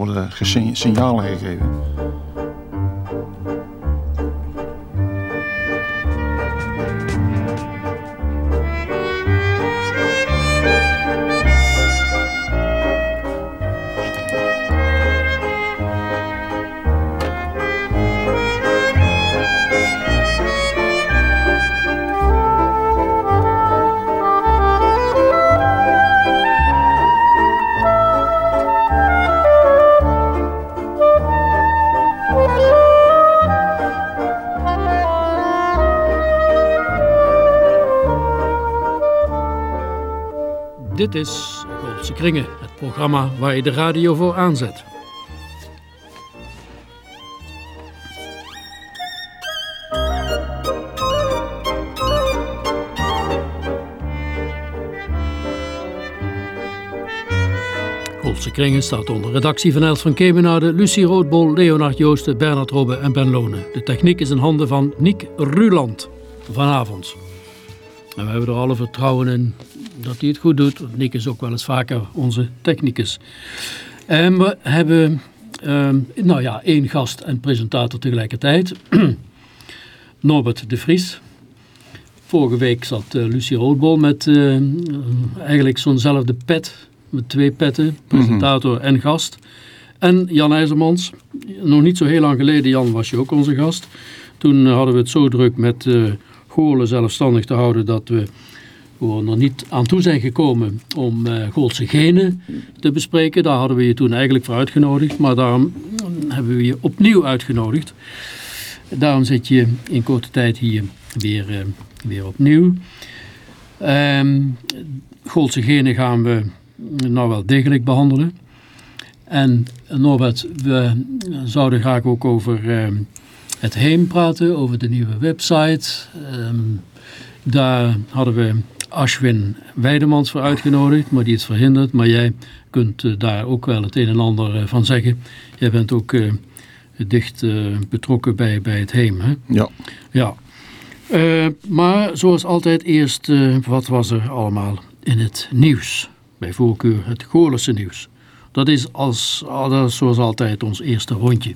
worden signalen gegeven. Dit is Goldse Kringen, het programma waar je de radio voor aanzet. Goldse Kringen staat onder redactie van Els van Kemenade, Lucie Roodbol, Leonard Joosten, Bernard Robbe en Ben Lonen. De techniek is in handen van Niek Ruland vanavond. En we hebben er alle vertrouwen in dat hij het goed doet. Want Nick is ook wel eens vaker onze technicus. En we hebben ehm, nou ja, één gast en presentator tegelijkertijd. Norbert de Vries. Vorige week zat uh, Lucie Roodbol met uh, eigenlijk zo'nzelfde pet. Met twee petten, presentator en gast. En Jan IJzermans. Nog niet zo heel lang geleden, Jan, was je ook onze gast. Toen hadden we het zo druk met uh, Goorlen zelfstandig te houden dat we gewoon er niet aan toe zijn gekomen om uh, genen te bespreken. Daar hadden we je toen eigenlijk voor uitgenodigd, maar daarom hebben we je opnieuw uitgenodigd. Daarom zit je in korte tijd hier weer, uh, weer opnieuw. Um, genen gaan we nou wel degelijk behandelen. En Norbert, we zouden graag ook over uh, het heem praten, over de nieuwe website. Um, daar hadden we Ashwin Weidemans voor uitgenodigd, maar die is verhinderd. Maar jij kunt uh, daar ook wel het een en ander uh, van zeggen. Jij bent ook uh, dicht betrokken bij, bij het heem, hè? Ja. Ja. maar zoals altijd eerst, wat was er allemaal in het nieuws? Bij voorkeur het Goorlense nieuws. Dat is als, dat is zoals altijd ons eerste rondje.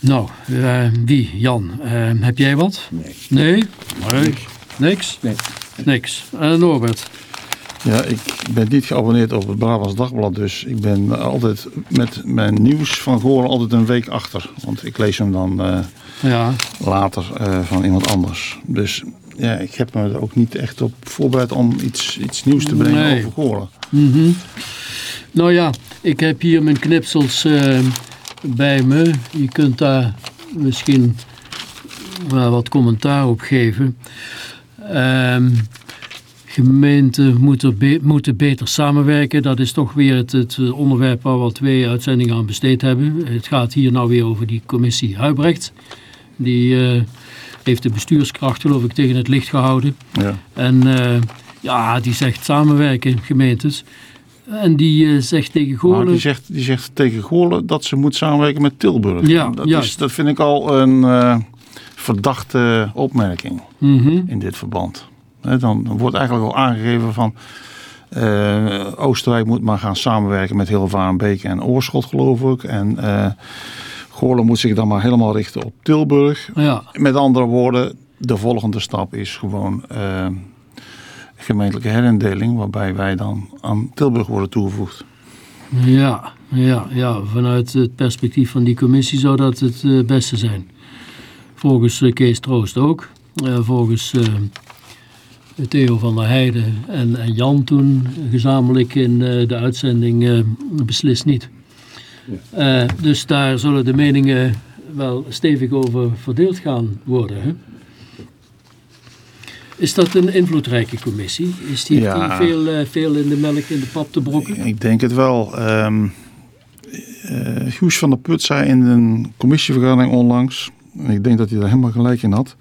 Nou, wie? Jan, heb jij wat? Nee. Nee? Nee. Niks? Nee. Niks. En Norbert? Ja, ik ben niet geabonneerd op het Brabants Dagblad, dus ik ben altijd met mijn nieuws van Goorlen altijd een week achter. Want ik lees hem dan uh, ja. later uh, van iemand anders. Dus ja, ik heb me er ook niet echt op voorbereid om iets, iets nieuws te brengen Nee. over Goorlen. Mm -hmm. Nou ja, ik heb hier mijn knipsels uh, bij me. Je kunt daar misschien wel wat commentaar op geven. Um, gemeenten moeten, be moeten beter samenwerken. Dat is toch weer het, het, onderwerp waar we twee uitzendingen aan besteed hebben. Het gaat hier nou weer over die commissie Huibrecht. Die uh, heeft de bestuurskracht geloof ik tegen het licht gehouden. Ja. En uh, ja, die zegt samenwerken gemeentes. En die uh, zegt tegen Goorlen... Die zegt, die zegt tegen Goorlen dat ze moet samenwerken met Tilburg. Ja, dat, juist. is, dat vind ik al een verdachte opmerking mm -hmm. in dit verband. He, dan wordt eigenlijk al aangegeven van... Uh, Oostenrijk moet maar gaan samenwerken met Hilvarenbeek en Oorschot geloof ik. En uh, Goorlen moet zich dan maar helemaal richten op Tilburg. Ja. Met andere woorden, de volgende stap is gewoon uh, gemeentelijke herindeling. Waarbij wij dan aan Tilburg worden toegevoegd. Ja, ja, ja, vanuit het perspectief van die commissie zou dat het beste zijn. Volgens uh, Kees Troost ook. Uh, volgens Theo van der Heijden en, en, Jan toen gezamenlijk in de uitzending beslist niet. Ja. dus daar zullen de meningen wel stevig over verdeeld gaan worden. Hè? Is dat een invloedrijke commissie? Is die, ja. die veel, veel in de melk in de pap te brokken? Ik denk het wel. Um, uh, Guus van der Put zei in een commissievergadering onlangs, en ik denk dat hij daar helemaal gelijk in had,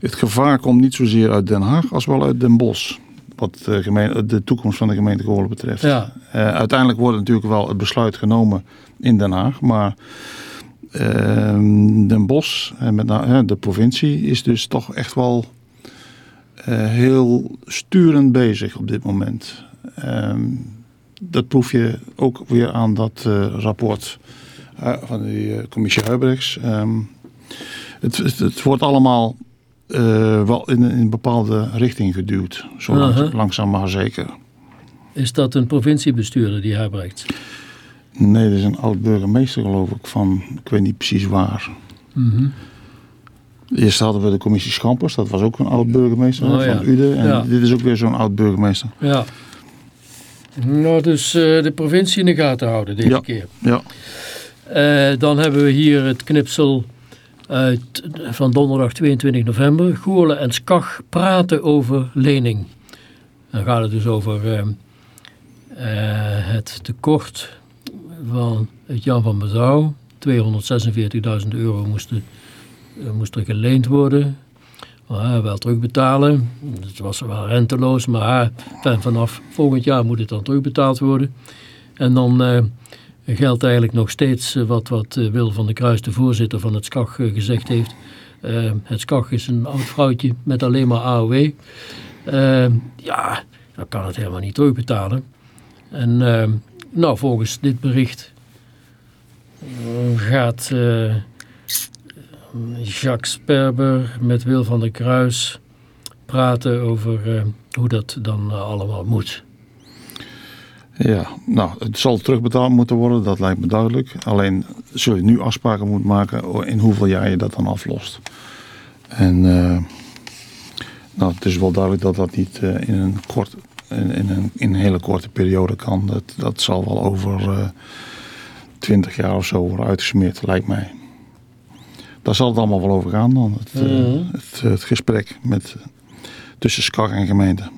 het gevaar komt niet zozeer uit Den Haag als wel uit Den Bosch. Wat de, gemeente, de toekomst van de gemeente Goorlen betreft. Ja. Uh, uiteindelijk wordt natuurlijk wel het besluit genomen in Den Haag. Maar Den Bosch, en met de provincie, is dus toch echt wel uh, heel sturend bezig op dit moment. Um, dat proef je ook weer aan dat eh, rapport eh, van eh, commissie Huibrechts. Het, het, het wordt allemaal eh, wel in, in een bepaalde richting geduwd. Zo langzaam maar zeker. Is dat een provinciebestuurder die Herbrecht? Nee, dat is een oud burgemeester geloof ik van, ik weet niet precies waar. Mhm. Eerst hadden we de commissie Schampers, dat was ook een oud burgemeester Oh, van ja. Uden. En Ja. dit is ook weer zo'n oud burgemeester. Ja. Nou, dus eh, de provincie in de gaten houden deze Ja. keer. Ja, Eh, dan hebben we hier het knipsel van donderdag 22 november. Goorlen en Skach praten over lening. Dan gaat het dus over ehm, eh, het tekort van het Jan van Bezouw. 246.000 euro moesten, eh, moest er geleend worden. Wel terugbetalen. Het was wel renteloos, maar eh, vanaf volgend jaar moet het dan terugbetaald worden. En dan geldt eigenlijk nog steeds eh, wat, wat eh, Wil van der Kruis, de voorzitter van het SCAG, eh, gezegd heeft. Eh, het SCAG is een oud vrouwtje met alleen maar AOW. Eh, ja, dan kan het helemaal niet terugbetalen. En eh, nou, volgens dit bericht gaat Jacques Sperber met Wil van der Kruis praten over hoe dat dan allemaal moet. Ja, nou, het zal terugbetaald moeten worden, dat lijkt me duidelijk. Alleen zul je nu afspraken moeten maken in hoeveel jaar je dat dan aflost. En eh, nou, het is wel duidelijk dat dat niet eh, in, een kort, in, in een, in een hele korte periode kan. Dat, dat zal wel over eh, twintig jaar of zo worden uitgesmeerd, lijkt mij. Daar zal het allemaal wel over gaan dan, het, Mhm. het, het gesprek met, tussen SCAR en gemeente.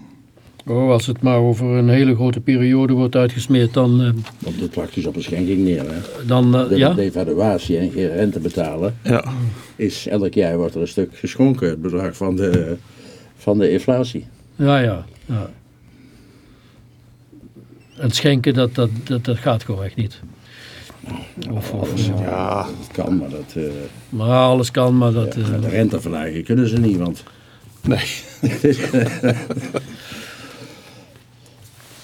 Oh, als het maar over een hele grote periode wordt uitgesmeerd, dan, eh, Komt het praktisch op een schenking neer. Hè? dan eh, De ja. devaluatie en geen rente betalen Ja, is elk jaar wordt er een stuk geschonken, het bedrag van de, van de inflatie. Ja, ja, ja. En schenken, dat, dat, dat, dat gaat gewoon echt niet. Of, of, ja. ja Dat kan, maar dat, eh, Maar alles kan, maar dat... eh, de rente verlagen kunnen ze niet, want nee.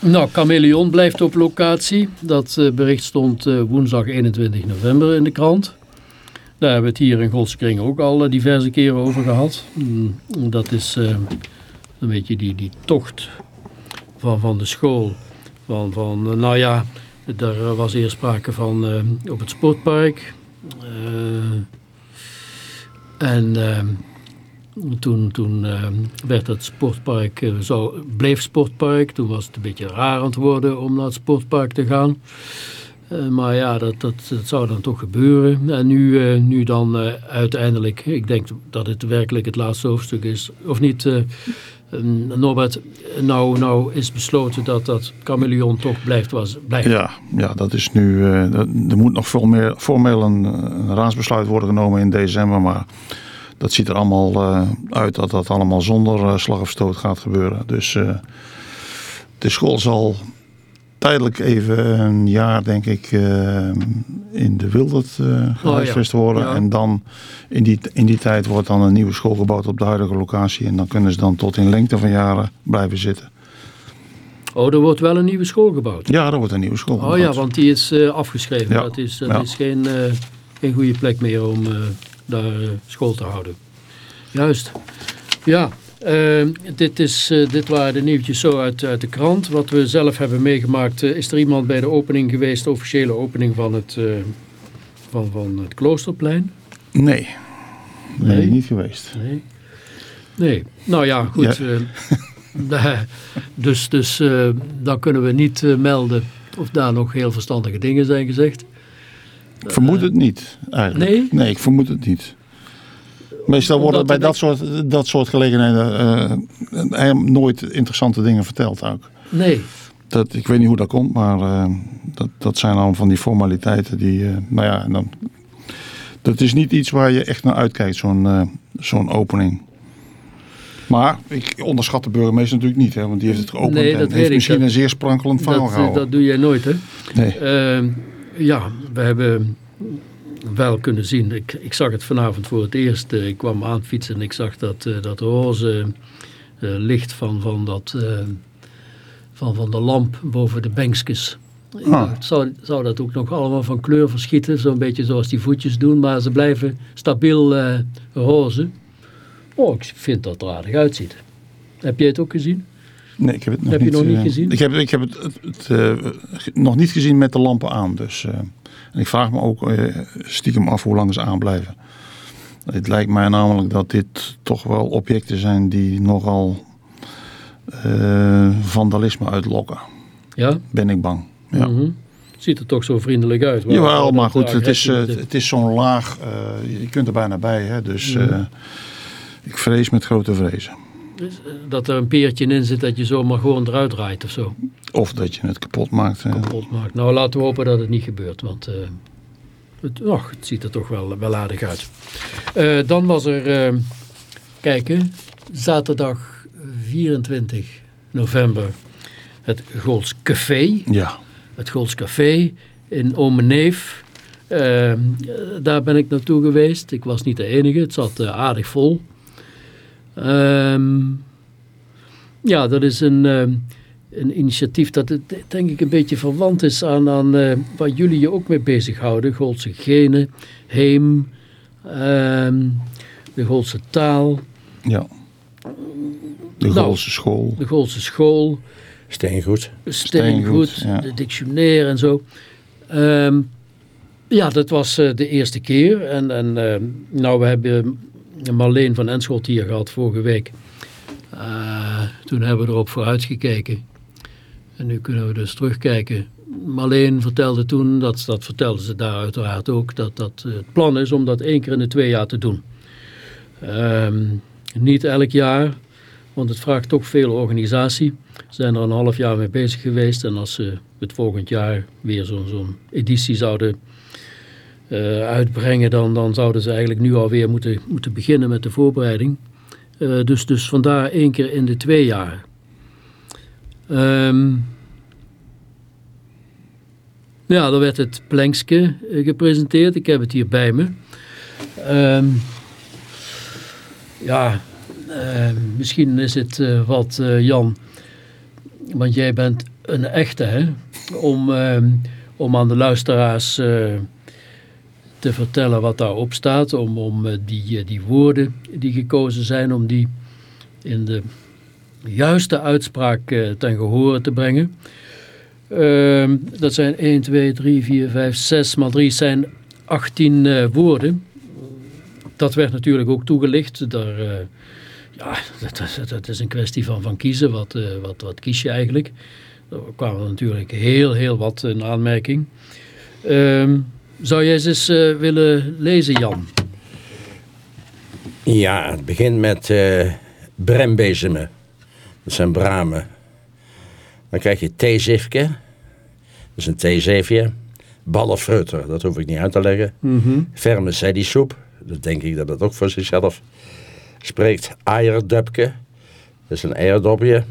Nou, Chameleon blijft op locatie. Dat eh, bericht stond eh, woensdag 21 november in de krant. Daar hebben we het hier in Godskring ook al eh, diverse keren over gehad. Mm, dat is een beetje die, die tocht van, van de school. Van, van, nou ja, daar was eerst sprake van op het sportpark. En toen, toen eh, werd het sportpark, eh, bleef sportpark. Toen was het een beetje raar aan het worden om naar het sportpark te gaan. Eh, maar ja, dat, dat, dat zou dan toch gebeuren. En nu, nu dan uiteindelijk, ik denk dat het werkelijk het laatste hoofdstuk is. Of niet, Norbert, nou, nou is besloten dat dat chameleon toch blijft. Was, blijft. Ja, ja, dat is nu. er moet nog veel meer, formeel een, een raadsbesluit worden genomen in december. Maar dat ziet er allemaal eh, uit dat dat allemaal zonder eh, slag of stoot gaat gebeuren. Dus eh, de school zal tijdelijk even een jaar, denk ik, in de Wildert eh gehuisvest worden. Ja. En dan in die, in die tijd wordt dan een nieuwe school gebouwd op de huidige locatie. En dan kunnen ze dan tot in lengte van jaren blijven zitten. Oh, er wordt wel een nieuwe school gebouwd. Ja, er wordt een nieuwe school Oh ja, gebouwd. want die is afgeschreven. Ja. Dat is, dat is geen, geen goede plek meer om daar eh, school te houden. Juist. Ja, eh, dit, is, eh, dit waren de nieuwtjes zo uit, uit de krant. Wat we zelf hebben meegemaakt, eh, is er iemand bij de opening geweest, de officiële opening van het, van, van het Kloosterplein? Nee, Nee? niet geweest. Nee. Nee. Nou ja, goed. Ja. dus dus dan kunnen we niet melden of daar nog heel verstandige dingen zijn gezegd. Ik vermoed het niet, eigenlijk. Nee? Nee, ik vermoed het niet. Meestal worden bij dat soort, dat soort gelegenheden helemaal nooit interessante dingen verteld ook. Nee. Dat, ik weet niet hoe dat komt, maar eh, dat, dat zijn allemaal van die formaliteiten die, nou ja, en dan, dat is niet iets waar je echt naar uitkijkt, zo'n zo'n opening. Maar ik onderschat de burgemeester natuurlijk niet, hè, want die heeft het geopend Nee, dat en heeft misschien Dat- een zeer sprankelend verhaal Dat, gehouden. dat doe jij nooit, hè? nee. Ja, we hebben wel kunnen zien. Ik, ik zag het vanavond voor het eerst. Eh, ik kwam aan fietsen en ik zag dat, eh, dat roze eh, licht van, van, dat, van, van de lamp boven de bankjes. Ah. Zou, zou dat ook nog allemaal van kleur verschieten? Zo'n beetje zoals die voetjes doen, maar ze blijven stabiel roze. Oh, ik vind dat er aardig uitziet. Heb jij het ook gezien? Nee, ik heb het nog Heb je niet, nog niet eh, gezien? Ik heb, ik heb het, het, het, eh, nog niet gezien met de lampen aan. Dus, eh, en ik vraag me ook stiekem af hoe lang ze aanblijven. Het lijkt mij namelijk dat dit toch wel objecten zijn die nogal vandalisme uitlokken. Ja? Ben ik bang. Ja. Mhm. Ziet er toch zo vriendelijk uit. Jawel, maar goed, het is, het is zo'n laag. je kunt er bijna bij. Hè, dus Mhm. ik vrees met grote vrezen. Eh, dat er een peertje in zit dat je zomaar gewoon eruit draait of zo. Of dat je het kapot maakt. Kapot maakt. Nou, laten we hopen dat het niet gebeurt, want eh, het, och, het ziet er toch wel, wel aardig uit. Eh, dan was er, eh, kijken, zaterdag 24 november het Golds Café. Ja, Het Golds Café in Omeneef. Eh, daar ben ik naartoe geweest. Ik was niet de enige, het zat aardig vol. Ehm, ja, dat is een, ehm, een initiatief dat het, denk ik een beetje verwant is aan, aan eh, waar jullie je ook mee bezighouden. Goldse genen, heem, ehm, de Goldse taal, ja. De Nou. Goolse school. de Goldse school. Steengoed. Steengoed, Steengoed, ja. de dictionaire en zo. Ehm, ja, dat was eh, de eerste keer. En, en ehm, nou, we hebben Marleen van Enschot hier gehad vorige week. Eh, toen hebben we erop vooruit gekeken. En nu kunnen we dus terugkijken. Marleen vertelde toen, dat, dat vertelde ze daar uiteraard ook, dat dat het plan is om dat één keer in de twee jaar te doen. Ehm, niet elk jaar, want het vraagt toch veel organisatie. Ze zijn er een half jaar mee bezig geweest. En als ze het volgend jaar weer zo'n editie zouden eh, uitbrengen, dan, dan zouden ze eigenlijk nu alweer moeten, moeten beginnen met de voorbereiding. Eh, dus, dus vandaar één keer in de twee jaar. Ehm, ja, dan werd het plankske eh, gepresenteerd. Ik heb het hier bij me. Ehm, ja, eh, misschien is het wat, Jan, want jij bent een echte, hè? Om, ehm, om aan de luisteraars te vertellen wat daarop staat. Om, om eh, die, eh, die woorden die gekozen zijn, om die in de juiste uitspraak eh, ten gehore te brengen. Ehm, dat zijn 1, 2, 3, 4, 5, 6 maar 3 zijn 18 eh, woorden. Dat werd natuurlijk ook toegelicht. Daar, eh, ja, dat, is- dat is een kwestie van, van kiezen. Wat, wat, wat kies je eigenlijk? Er kwamen natuurlijk heel, heel wat in aanmerking. Ehm, zou jij eens eh, willen lezen, Jan? Ja, het begint met eh brembezemen. Dat zijn bramen. Dan krijg je theezifke. Dat is een theezeefje. Ballenfrutter, dat hoef ik niet uit te leggen. Vermicelli-soep. Dat denk ik dat het ook voor zichzelf spreekt. Eierdupke. Dat is een eierdopje.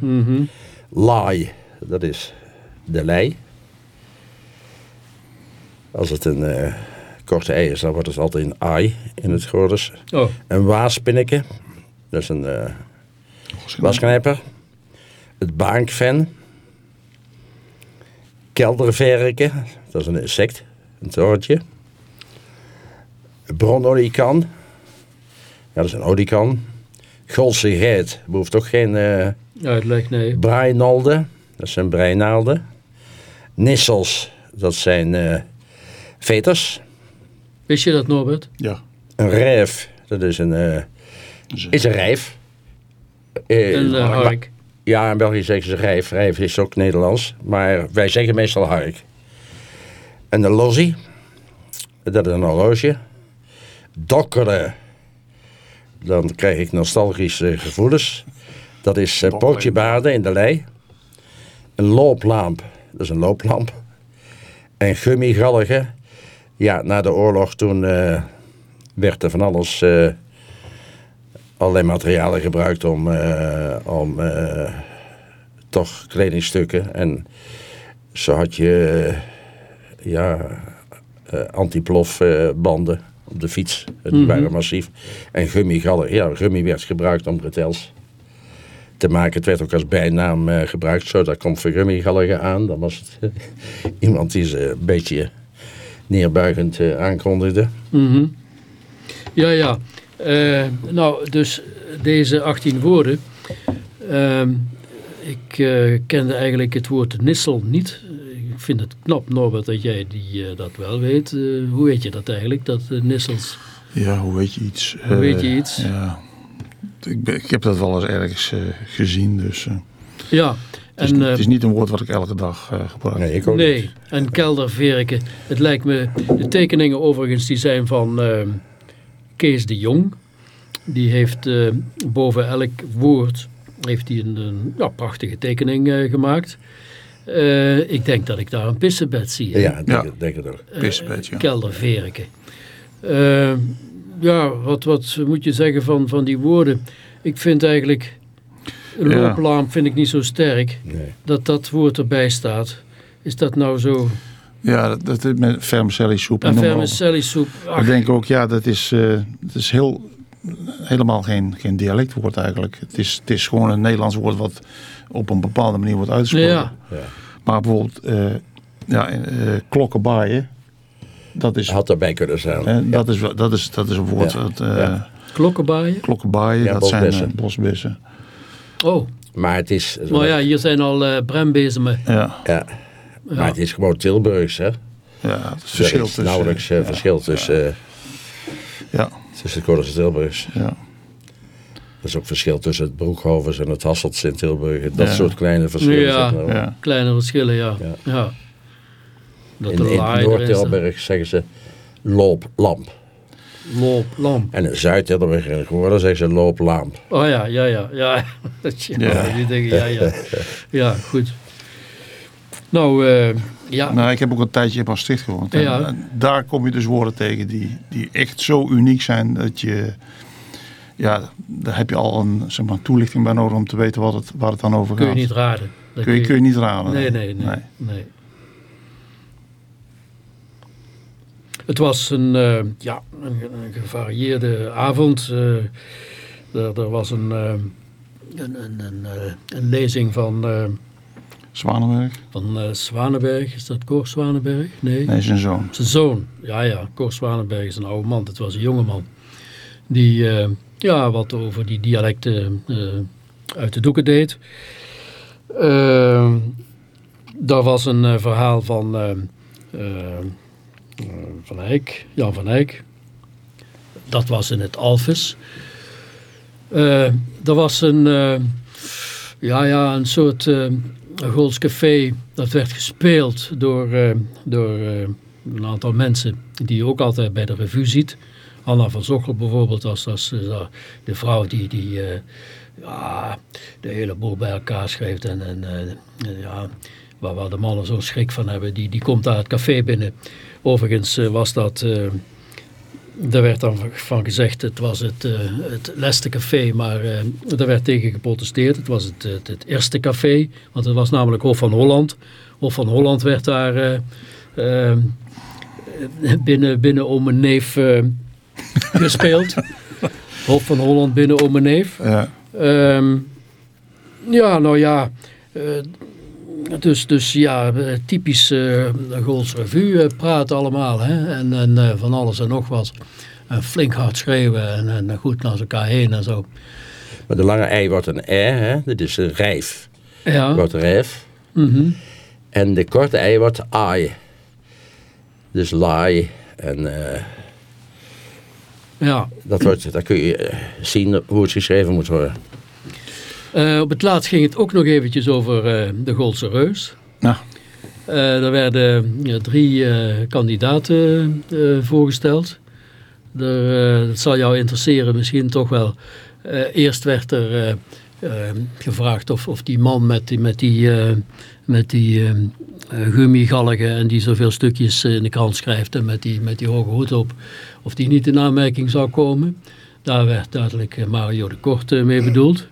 Laai, dat is de lei. Als het een eh, korte ei is, dan wordt het altijd een ai in het Gorders. Oh, Een waaspinneke, dat is een eh wasknijper. Het baankven. Kelderverken, dat is een insect, een torentje. Bronolikan, ja, dat is een olikan. Golse geit, behoeft toch geen eh uitleg, nee. breinalden, dat zijn breinaalden. Nissels, dat zijn veters. Wist je dat, Norbert? Ja. Een rijf, dat is een, eh, is een rijf. Eh, Een uh, maar- hark. Ja, in België zeggen ze rijf. Rijf is ook Nederlands. Maar wij zeggen meestal hark. En de lozzie, dat is een horloge. Dokkeren, dan krijg ik nostalgische gevoelens. Dat is uh, pootje baden in de lei. Een looplamp, dat is een looplamp. En gummigalligen. Ja, na de oorlog toen eh, werd er van alles... eh, allerlei materialen gebruikt om, eh, om toch kledingstukken. En zo had je ja, eh antiplof eh, banden op de fiets. Die Mhm. waren massief. En gummigallen, ja, gummi werd gebruikt om bretels te maken. Het werd ook als bijnaam gebruikt. Zo, daar komt Vergummigallige aan. Dan was het iemand die ze een beetje neerbuigend eh, aankondigde. Mhm. Ja, ja. Eh, nou, dus deze 18 woorden. Ehm, ik eh, kende eigenlijk het woord nissel niet. Ik vind het knap, Norbert, dat jij die, eh, dat wel weet. Eh, hoe weet je dat eigenlijk, dat nissels... Ja, hoe weet je iets? Hoe weet je iets? Ja. Ik, ben- ik heb dat wel eens ergens eh, gezien, dus eh, Ja, is, en... niet- eh, het is niet een woord wat ik elke dag eh, gebruik. Nee, ik ook niet. Nee, en kelderverken. Het lijkt me, de tekeningen overigens, die zijn van eh, Kees de Jong. Die heeft eh, boven elk woord heeft hij een, een ja, prachtige tekening eh, gemaakt. Eh, ik denk dat ik daar een pissebed zie. hè? Ja, denk, Ja. Het, denk het ook. Pissebed, ja. Kelderverken. Ja, wat, wat moet je zeggen van, van die woorden? Ik vind eigenlijk, looplamp vind ik niet zo sterk. Nee. Dat dat woord erbij staat. Is dat nou zo... Ja, dat, dat is met vermicelli soep. En vermicelli soep. Ik denk ook, ja, dat is, eh, dat is heel, helemaal geen, geen dialectwoord eigenlijk. Het is, het is gewoon een Nederlands woord wat op een bepaalde manier wordt uitgesproken. Ja, Ja. Maar bijvoorbeeld, eh ja, eh, klokkenbaaien, dat is, Had erbij kunnen hè, dat is, dat is, dat is een woord. Ja. Dat, eh, Ja. klokkenbaaien. Klokkenbaaien, Ja, dat zijn bosbessen. bosbessen. Oh, Maar het is... maar ja, hier zijn al eh brembezemen. Ja, Ja. Maar het is gewoon Tilburgs, hè? ja, het is Er verschil is tussen... nauwelijks eh, ja, verschil tussen, eh, Ja, tussen het Goorles en Tilburgs. ja, Er is ook verschil tussen het Broekhovens en het Hasselts in Tilburg. Dat Ja. soort kleine verschillen. Ja. zeg maar. ja. Kleine verschillen, ja. Ja. ja. Dat In, de in. Noord-Tilburg zeggen ze looplamp. Loop, lamp. En in Zuid-Tilburg en Goorlen zeggen ze looplamp. Oh ja, ja, ja. Ja, ja, Ja. die dingen, ja, ja. Ja, goed. Nou, eh, ja. Nou, ik heb ook een tijdje in Maastricht gewoond. En, Ja. eh, daar kom je dus woorden tegen die, die echt zo uniek zijn dat je... Ja, daar heb je al een zeg maar, toelichting bij nodig om te weten wat het, waar het dan over kun je gaat. niet raden. Dat kun, je, kun je niet raden. Nee, nee, nee. nee. Het was een, eh, ja, een, een gevarieerde avond. eh. er, er was een, eh, een, een, een, een lezing van, eh, Zwanenberg? van Zwanenberg. Is dat Cor Zwanenberg? Nee. Nee, zijn zoon. Zijn zoon. Ja, ja. Cor Zwanenberg is een oude man. Het was een jonge man. Die ja, wat over die dialecten uit de doeken deed. Daar was een verhaal van Van Eyck, Jan van Eyck. Dat was in het Alphes. Eh, er was een, eh, ja, ja, een soort uh, Gools Café. Dat werd gespeeld door, uh, door uh, een aantal mensen die je ook altijd bij de revue ziet. Anna van Zochel bijvoorbeeld, als uh, de vrouw die, die uh, ja, de hele boel bij elkaar schrijft. En, en uh, ja, waar, waar de mannen zo'n schrik van hebben, die, die komt daar het café binnen. Overigens uh, was dat, uh, er werd dan van gezegd, het was het, uh, het Leste Café, maar uh, er werd tegen geprotesteerd. Het was het, het, het, eerste café, want het was namelijk Hof van Holland. Hof van Holland werd daar uh, binnen, binnen om een neef gespeeld. Hof van Holland binnen om een neef. Ja, um, ja nou ja... Dus, dus ja, typisch uh, Revue uh, praten allemaal. Hè? En, en uh, van alles en nog wat. En flink hard schreeuwen en, en, goed naar elkaar heen en zo. Maar de lange ei wordt een e, hè? dit is een rijf. Ja. Wordt rijf. Mm -hmm. En de korte ei wordt ai. Dus laai. En eh, ja. dat wordt, daar kun je zien hoe het geschreven moet worden. Uh, op het laatst ging het ook nog eventjes over uh, de Goolse Reus. Nou. Uh, er werden drie kandidaten voorgesteld. Er, dat zal jou interesseren misschien toch wel. eerst werd er gevraagd of, of die man met die, met die, met die gummigalgen en die zoveel stukjes in de krant schrijft en met die, met die hoge hoed op, of die niet in aanmerking zou komen. Daar werd duidelijk Mario de Kort mee bedoeld.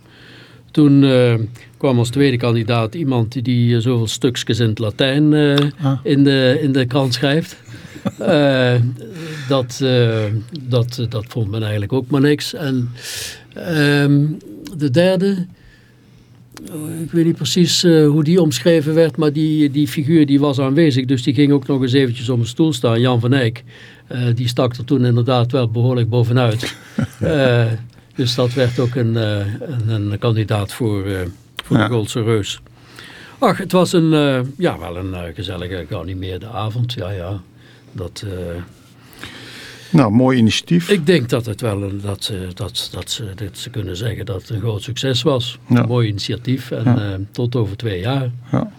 Toen uh, kwam als tweede kandidaat iemand die, uh, zoveel stukjes in het Latijn uh, ah. in, de, in de krant schrijft. dat, dat, dat vond men eigenlijk ook maar niks. En um, de derde, ik weet niet precies eh, hoe die omschreven werd, maar die, die figuur die was aanwezig. Dus die ging ook nog eens eventjes op een stoel staan, Jan van Eyck. Eh, die stak er toen inderdaad wel behoorlijk bovenuit. Dus dat werd ook een, eh, een, een kandidaat voor, eh, voor Ja. de Goldse Reus. Ach, het was een, eh, ja, wel een gezellige geanimeerde avond. Ja, ja. Dat, Nou, mooi initiatief. ik denk dat, het wel een, dat, ze, dat, dat, ze, dat ze kunnen zeggen dat het een groot succes was. Ja. Een mooi initiatief en Ja. tot over twee jaar. Ja.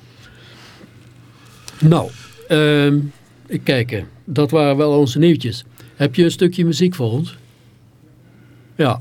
Nou, ehm, ik kijk, dat waren wel onze nieuwtjes. Heb je een stukje muziek voor ons? Ja,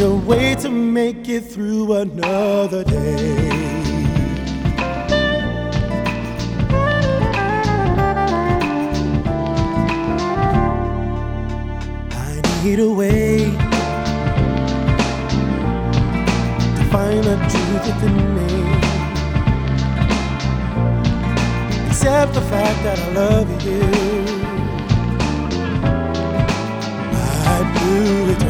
Find a way to make it through another day. I need a way to find the truth within me. Accept the fact that I love you. My blue eternity.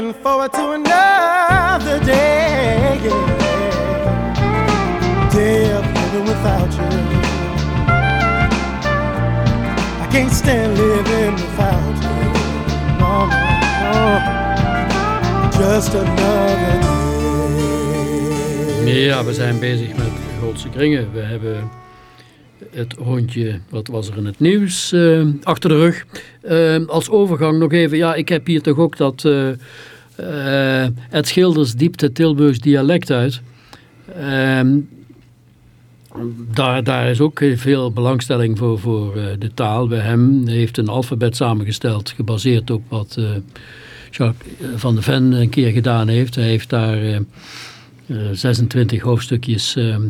Looking forward to another day. Day of living without you. I can't stand living without you. No, no, no. Just another day. Ja, we zijn bezig met Goldse Kringen. We hebben het rondje, wat was er in het nieuws, eh, achter de rug. Eh, als overgang nog even, ja, ik heb hier toch ook dat eh eh, Schilders diept het Tilburgs dialect uit. Ehm, daar, daar is ook veel belangstelling voor, voor eh, de taal bij hem. Heeft een alfabet samengesteld, gebaseerd op wat eh, Jacques van de Ven een keer gedaan heeft. Hij heeft daar eh, eh, 26 hoofdstukjes ehm,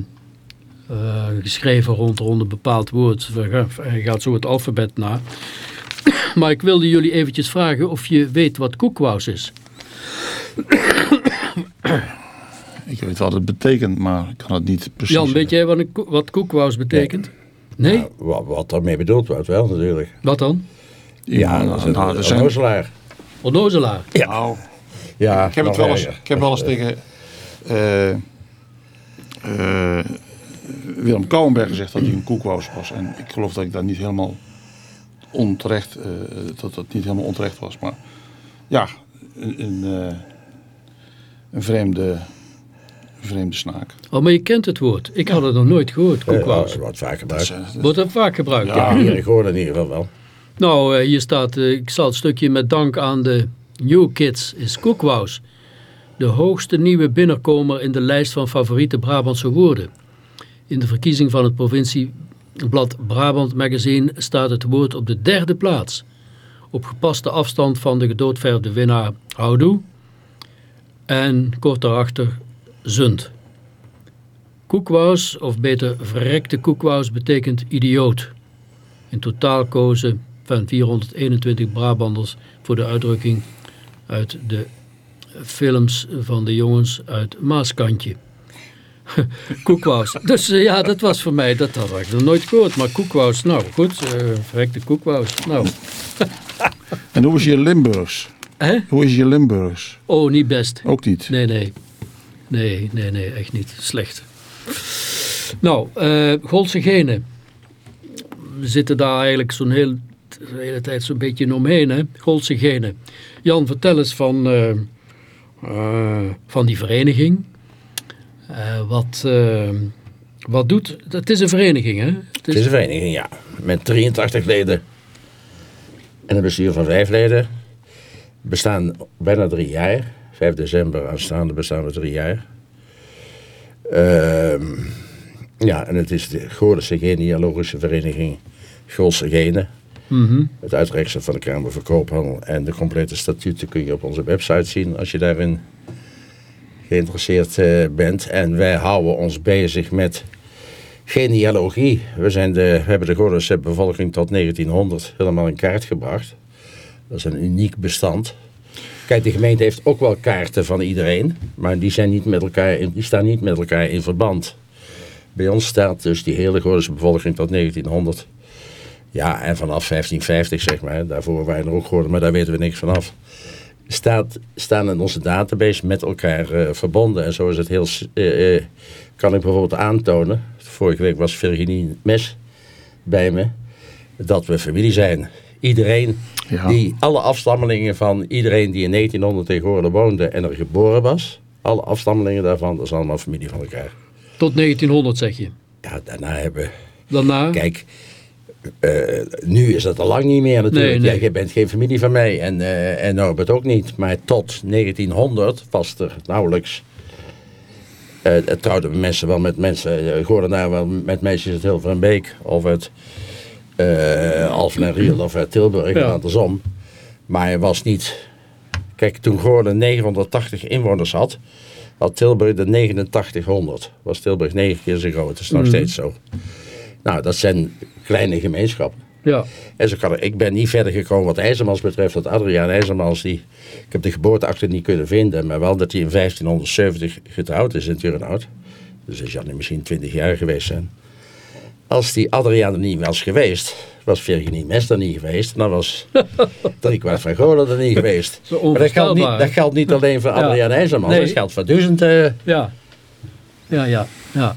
eh, geschreven rond, rond een bepaald woord. Hij gaat zo het alfabet na. Maar ik wilde jullie eventjes vragen of je weet wat koekwous is. Ik weet wat het betekent, maar ik kan het niet precies Jan, weet jij wat, een, wat koekwous betekent? Nee? Nou, wat, wat daarmee bedoeld wordt wel natuurlijk. Wat dan? Ja, nou, dat is een nou, onnozelaar. Onnozelaar. nou, Ja, ik heb het wel eens, ik heb wel eens tegen eh, eh, Willem Kouwenberg gezegd dat hij een koekwous was. En ik geloof dat ik dat niet helemaal onterecht, eh, dat dat niet helemaal onterecht was. Maar ja, een, een, eh, een vreemde, een vreemde snaak. Oh, maar je kent het woord. Ik had het nog nooit gehoord, Eh, koekwous. oh, wordt vaak Dat gebruikt. dat- Wordt dat vaak gebruikt? Ja, hier in Goorlen in ieder geval wel. Nou, hier staat, ik zal het stukje met dank aan de New Kids is Koekwous. De hoogste nieuwe binnenkomer in de lijst van favoriete Brabantse woorden. In de verkiezing van het provincieblad Brabant Magazine staat het woord op de derde plaats. Op gepaste afstand van de gedoodverfde winnaar Houdoe. En kort daarachter Zund. Koekwous, of beter verrekte koekwous, betekent idioot. In totaal kozen van 421 Brabanders voor de uitdrukking uit de films van de jongens uit Maaskantje. koekwous. Dus eh, ja, dat was voor mij, dat had ik nog nooit gehoord. Maar koekwous, nou goed, eh verrekte koekwous. Nou, En hoe is je Limburgs? hè? Hoe is je Limburgs? Oh, niet best. Ook niet. Nee, nee. Nee, nee, nee, echt niet. Slecht. Nou, eh Golse Genen. We zitten daar eigenlijk zo'n heel, de hele tijd zo'n beetje omheen, hè. Golse Genen. Jan, vertel eens van, van die vereniging. Eh, wat, eh, wat doet... Het is een vereniging, hè? Het Het is een vereniging, ja. Met 83 leden. En een bestuur van vijf leden. We bestaan bijna drie jaar. 5 december aanstaande bestaan we drie jaar. Ehm, ja, en het is de Goorlense Genealogische Vereniging Golse Genen. Mhm. Het uitreksel van de Kamer van Koophandel en de complete statuten kun je op onze website zien als je daarin geïnteresseerd eh, bent. En wij houden ons bezig met genealogie. We, zijn de, we hebben de Goorlense bevolking tot 1900 helemaal in kaart gebracht. Dat is een uniek bestand. Kijk, de gemeente heeft ook wel kaarten van iedereen, maar die, zijn niet met elkaar in, die staan niet met elkaar in verband. Bij ons staat dus die hele Goorlense bevolking tot 1900 ja, en vanaf 1550 zeg maar, daarvoor waren er ook geworden, maar daar weten we niks vanaf. Staat, staan in onze database met elkaar eh, verbonden. En zo is het heel, eh, eh, kan ik bijvoorbeeld aantonen, vorige week was Virginie Mes bij me, dat we familie zijn. Iedereen, Ja. die, alle afstammelingen van iedereen die in 1900 in Goorlen woonde en er geboren was, alle afstammelingen daarvan, dat is allemaal familie van elkaar. Tot 1900 zeg je. Ja, daarna hebben Daarna? Kijk, eh, nu is dat al lang niet meer natuurlijk. Nee, nee. Ja, je bent geen familie van mij en, eh en Norbert ook niet. Maar tot 1900 was er nauwelijks... eh het trouwden mensen wel met mensen... Uh, Goorlenaar wel met meisjes uit Hilverenbeek of uit eh Alphen en Riel of uit Tilburg Ja. andersom. Maar er was niet... Kijk, toen Goorlen 980 inwoners had, had Tilburg de 8900. Was Tilburg negen keer zo groot. Dat is nog Mhm. steeds zo. Nou, dat zijn kleine gemeenschappen. Ja. En zo kan ik, ben niet verder gekomen wat IJzermans betreft. Dat Adriaan IJzermans, die, ik heb de geboorteakte niet kunnen vinden. Maar wel dat hij in 1570 getrouwd is in Turnhout. Dus dat zal hij misschien 20 jaar geweest zijn. Als die Adriaan er niet was geweest, was Virginie Mes er niet geweest. Dan was driekwart van Goorlen er niet geweest. Maar dat geldt, niet, dat geldt niet alleen voor Ja. Adriaan IJzermans. Nee. Dat geldt voor duizend. eh, Ja. Ja, ja, ja.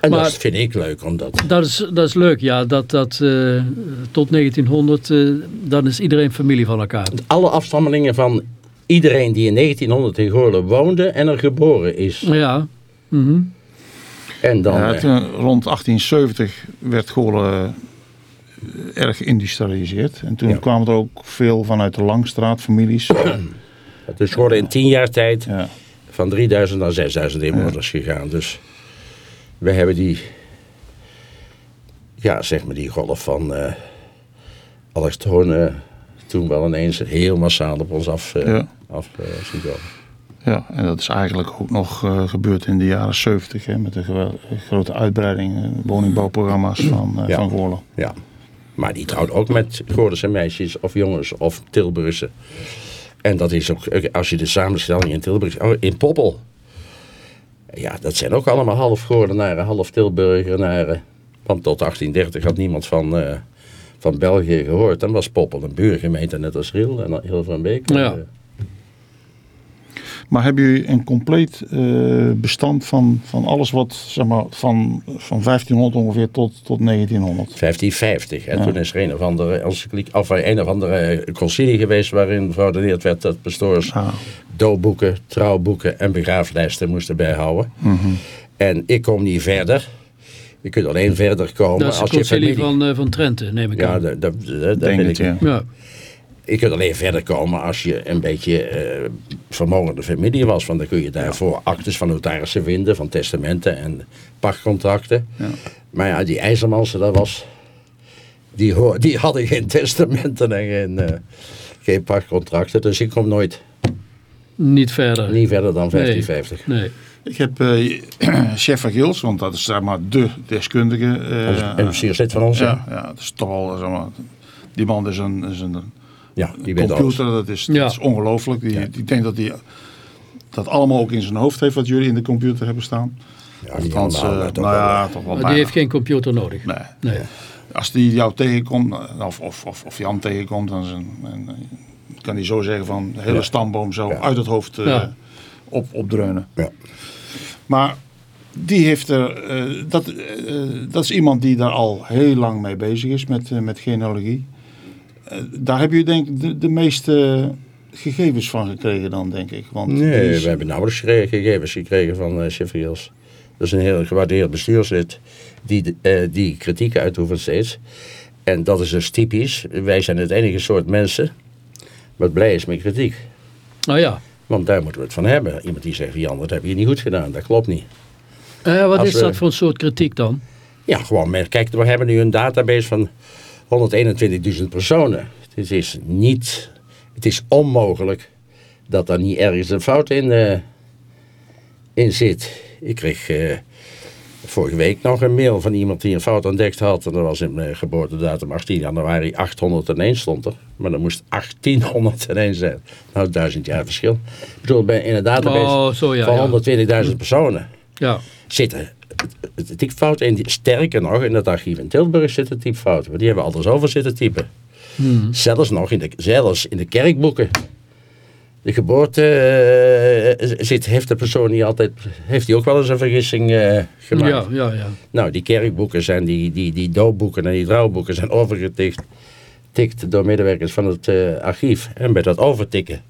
Dat Maar- vind ik leuk, omdat... Dat is, dat is leuk, ja. Dat, dat, eh, tot 1900, eh, dan is iedereen familie van elkaar. alle afstammelingen van iedereen die in 1900 in Goorlen woonde en er geboren is. Ja. Mhm. En dan, Ja, eh, toen, rond 1870 werd Goorlen erg geïndustrialiseerd. En toen Ja. kwamen er ook veel vanuit de Langstraat families. het is geworden in tien jaar tijd ja. van 3000 naar 6000 inwoners gegaan. Dus we hebben die, ja zeg maar die golf van eh allochtonen toen wel ineens heel massaal op ons af, eh, Ja. af eh, zien komen. ja, en dat is eigenlijk ook nog eh, gebeurd in de jaren 70 hè, met de grote uitbreiding, eh, woningbouwprogramma's van, eh, Ja. van Goorlen. Ja. Maar die trouwt ook met Goorlense meisjes of jongens of Tilburgse. En dat is ook, als je de samenstelling in Tilburg, oh, in Poppel. Ja, dat zijn ook allemaal half Goorlenaren, half Tilburgenaren. Want tot 1830 had niemand van, eh, van België gehoord. Dan was Poppel een buurgemeente net als Riel en Hilverenbeek. Ja. Eh, Maar hebben jullie een compleet eh, bestand van, van alles wat, zeg maar, van, van 1500 ongeveer tot, tot 1900? 1550. En toen is er een of andere, encycliek- of een of andere concilie geweest waarin verordeneerd werd dat pastoors Ah. Doopboeken, trouwboeken en begraaflijsten moesten bijhouden. Mhm. En ik kom niet verder. Je kunt alleen verder komen Dat is de als je concilie familie... van, eh, van Trente, neem ik Ja, aan. dat, dat, dat, dat Denk weet het, ik. ja. Ja. Je kunt alleen verder komen als je een beetje eh, vermogende familie was. Want dan kun je daarvoor actes van notarissen vinden, van testamenten en pachtcontracten. Ja. Maar ja, die IJzermansen, dat was... Die, die hadden geen testamenten en geen, eh, geen pachtcontracten. Dus ik kom nooit Niet verder. niet verder dan Nee. 1550. Nee. Ik heb eh chef van Gils, want dat is zeg maar de deskundige. eh, Onze- en zit van ons. Ja, ja, ja, dat is toch wel, zeg maar, die man is een, is een ja die weet alles. computer, dat is, dat Ja. is ongelooflijk. Die, Ik denk dat hij dat allemaal ook in zijn hoofd heeft wat jullie in de computer hebben staan. Ja, die Althans, eh, toch nou wel, ja, eh, toch wel Maar die heeft geen computer nodig. Nee. Nee. Als die jou tegenkomt, eh, of, of, of, of Jan tegenkomt, dan, is een, en, eh, kan hij zo zeggen van de hele Ja. stamboom zo Ja. uit het hoofd eh, Ja. op, opdreunen. Ja. Maar die heeft er, eh, dat, eh, dat is iemand die daar al heel lang mee bezig is met, met genealogie. Eh, daar heb je denk ik de, de meeste gegevens van gekregen dan, denk ik. Want Nee, is- we hebben nauwelijks gegevens gekregen van uh, Chevriels. Dat is een heel gewaardeerd bestuurslid die, eh, die kritiek uitoefent steeds. En dat is dus typisch. Wij zijn het enige soort mensen wat blij is met kritiek. Nou ja. Want daar moeten we het van hebben. Iemand die zegt, Jan, dat heb je niet goed gedaan. Dat klopt niet. Eh, wat Als is we- dat voor een soort kritiek dan? Ja, gewoon, kijk, we hebben nu een database van 121.000 personen. Het is niet, het is onmogelijk dat daar niet ergens een fout in, eh, in zit. Ik kreeg eh, vorige week nog een mail van iemand die een fout ontdekt had. En dat was in mijn geboortedatum 18 januari 801 stond er. Maar dat moest 1801 zijn. Nou, duizend jaar verschil. Ik bedoel, bij- in een database Oh, zo ja. van ja. 120.000 personen Ja. zitten de typfout in. Sterker nog, in het archief in Tilburg zitten typfouten. Want die hebben alles over zitten typen. Hmm. Zelfs nog in de, zelfs in de kerkboeken. De geboorte eh, zit, heeft de persoon niet altijd, heeft hij ook wel eens een vergissing eh, gemaakt. Ja, ja, ja. Nou, die kerkboeken zijn, die, die, die doopboeken en die trouwboeken zijn overgetikt tikt door medewerkers van het eh, archief. En bij dat overtikken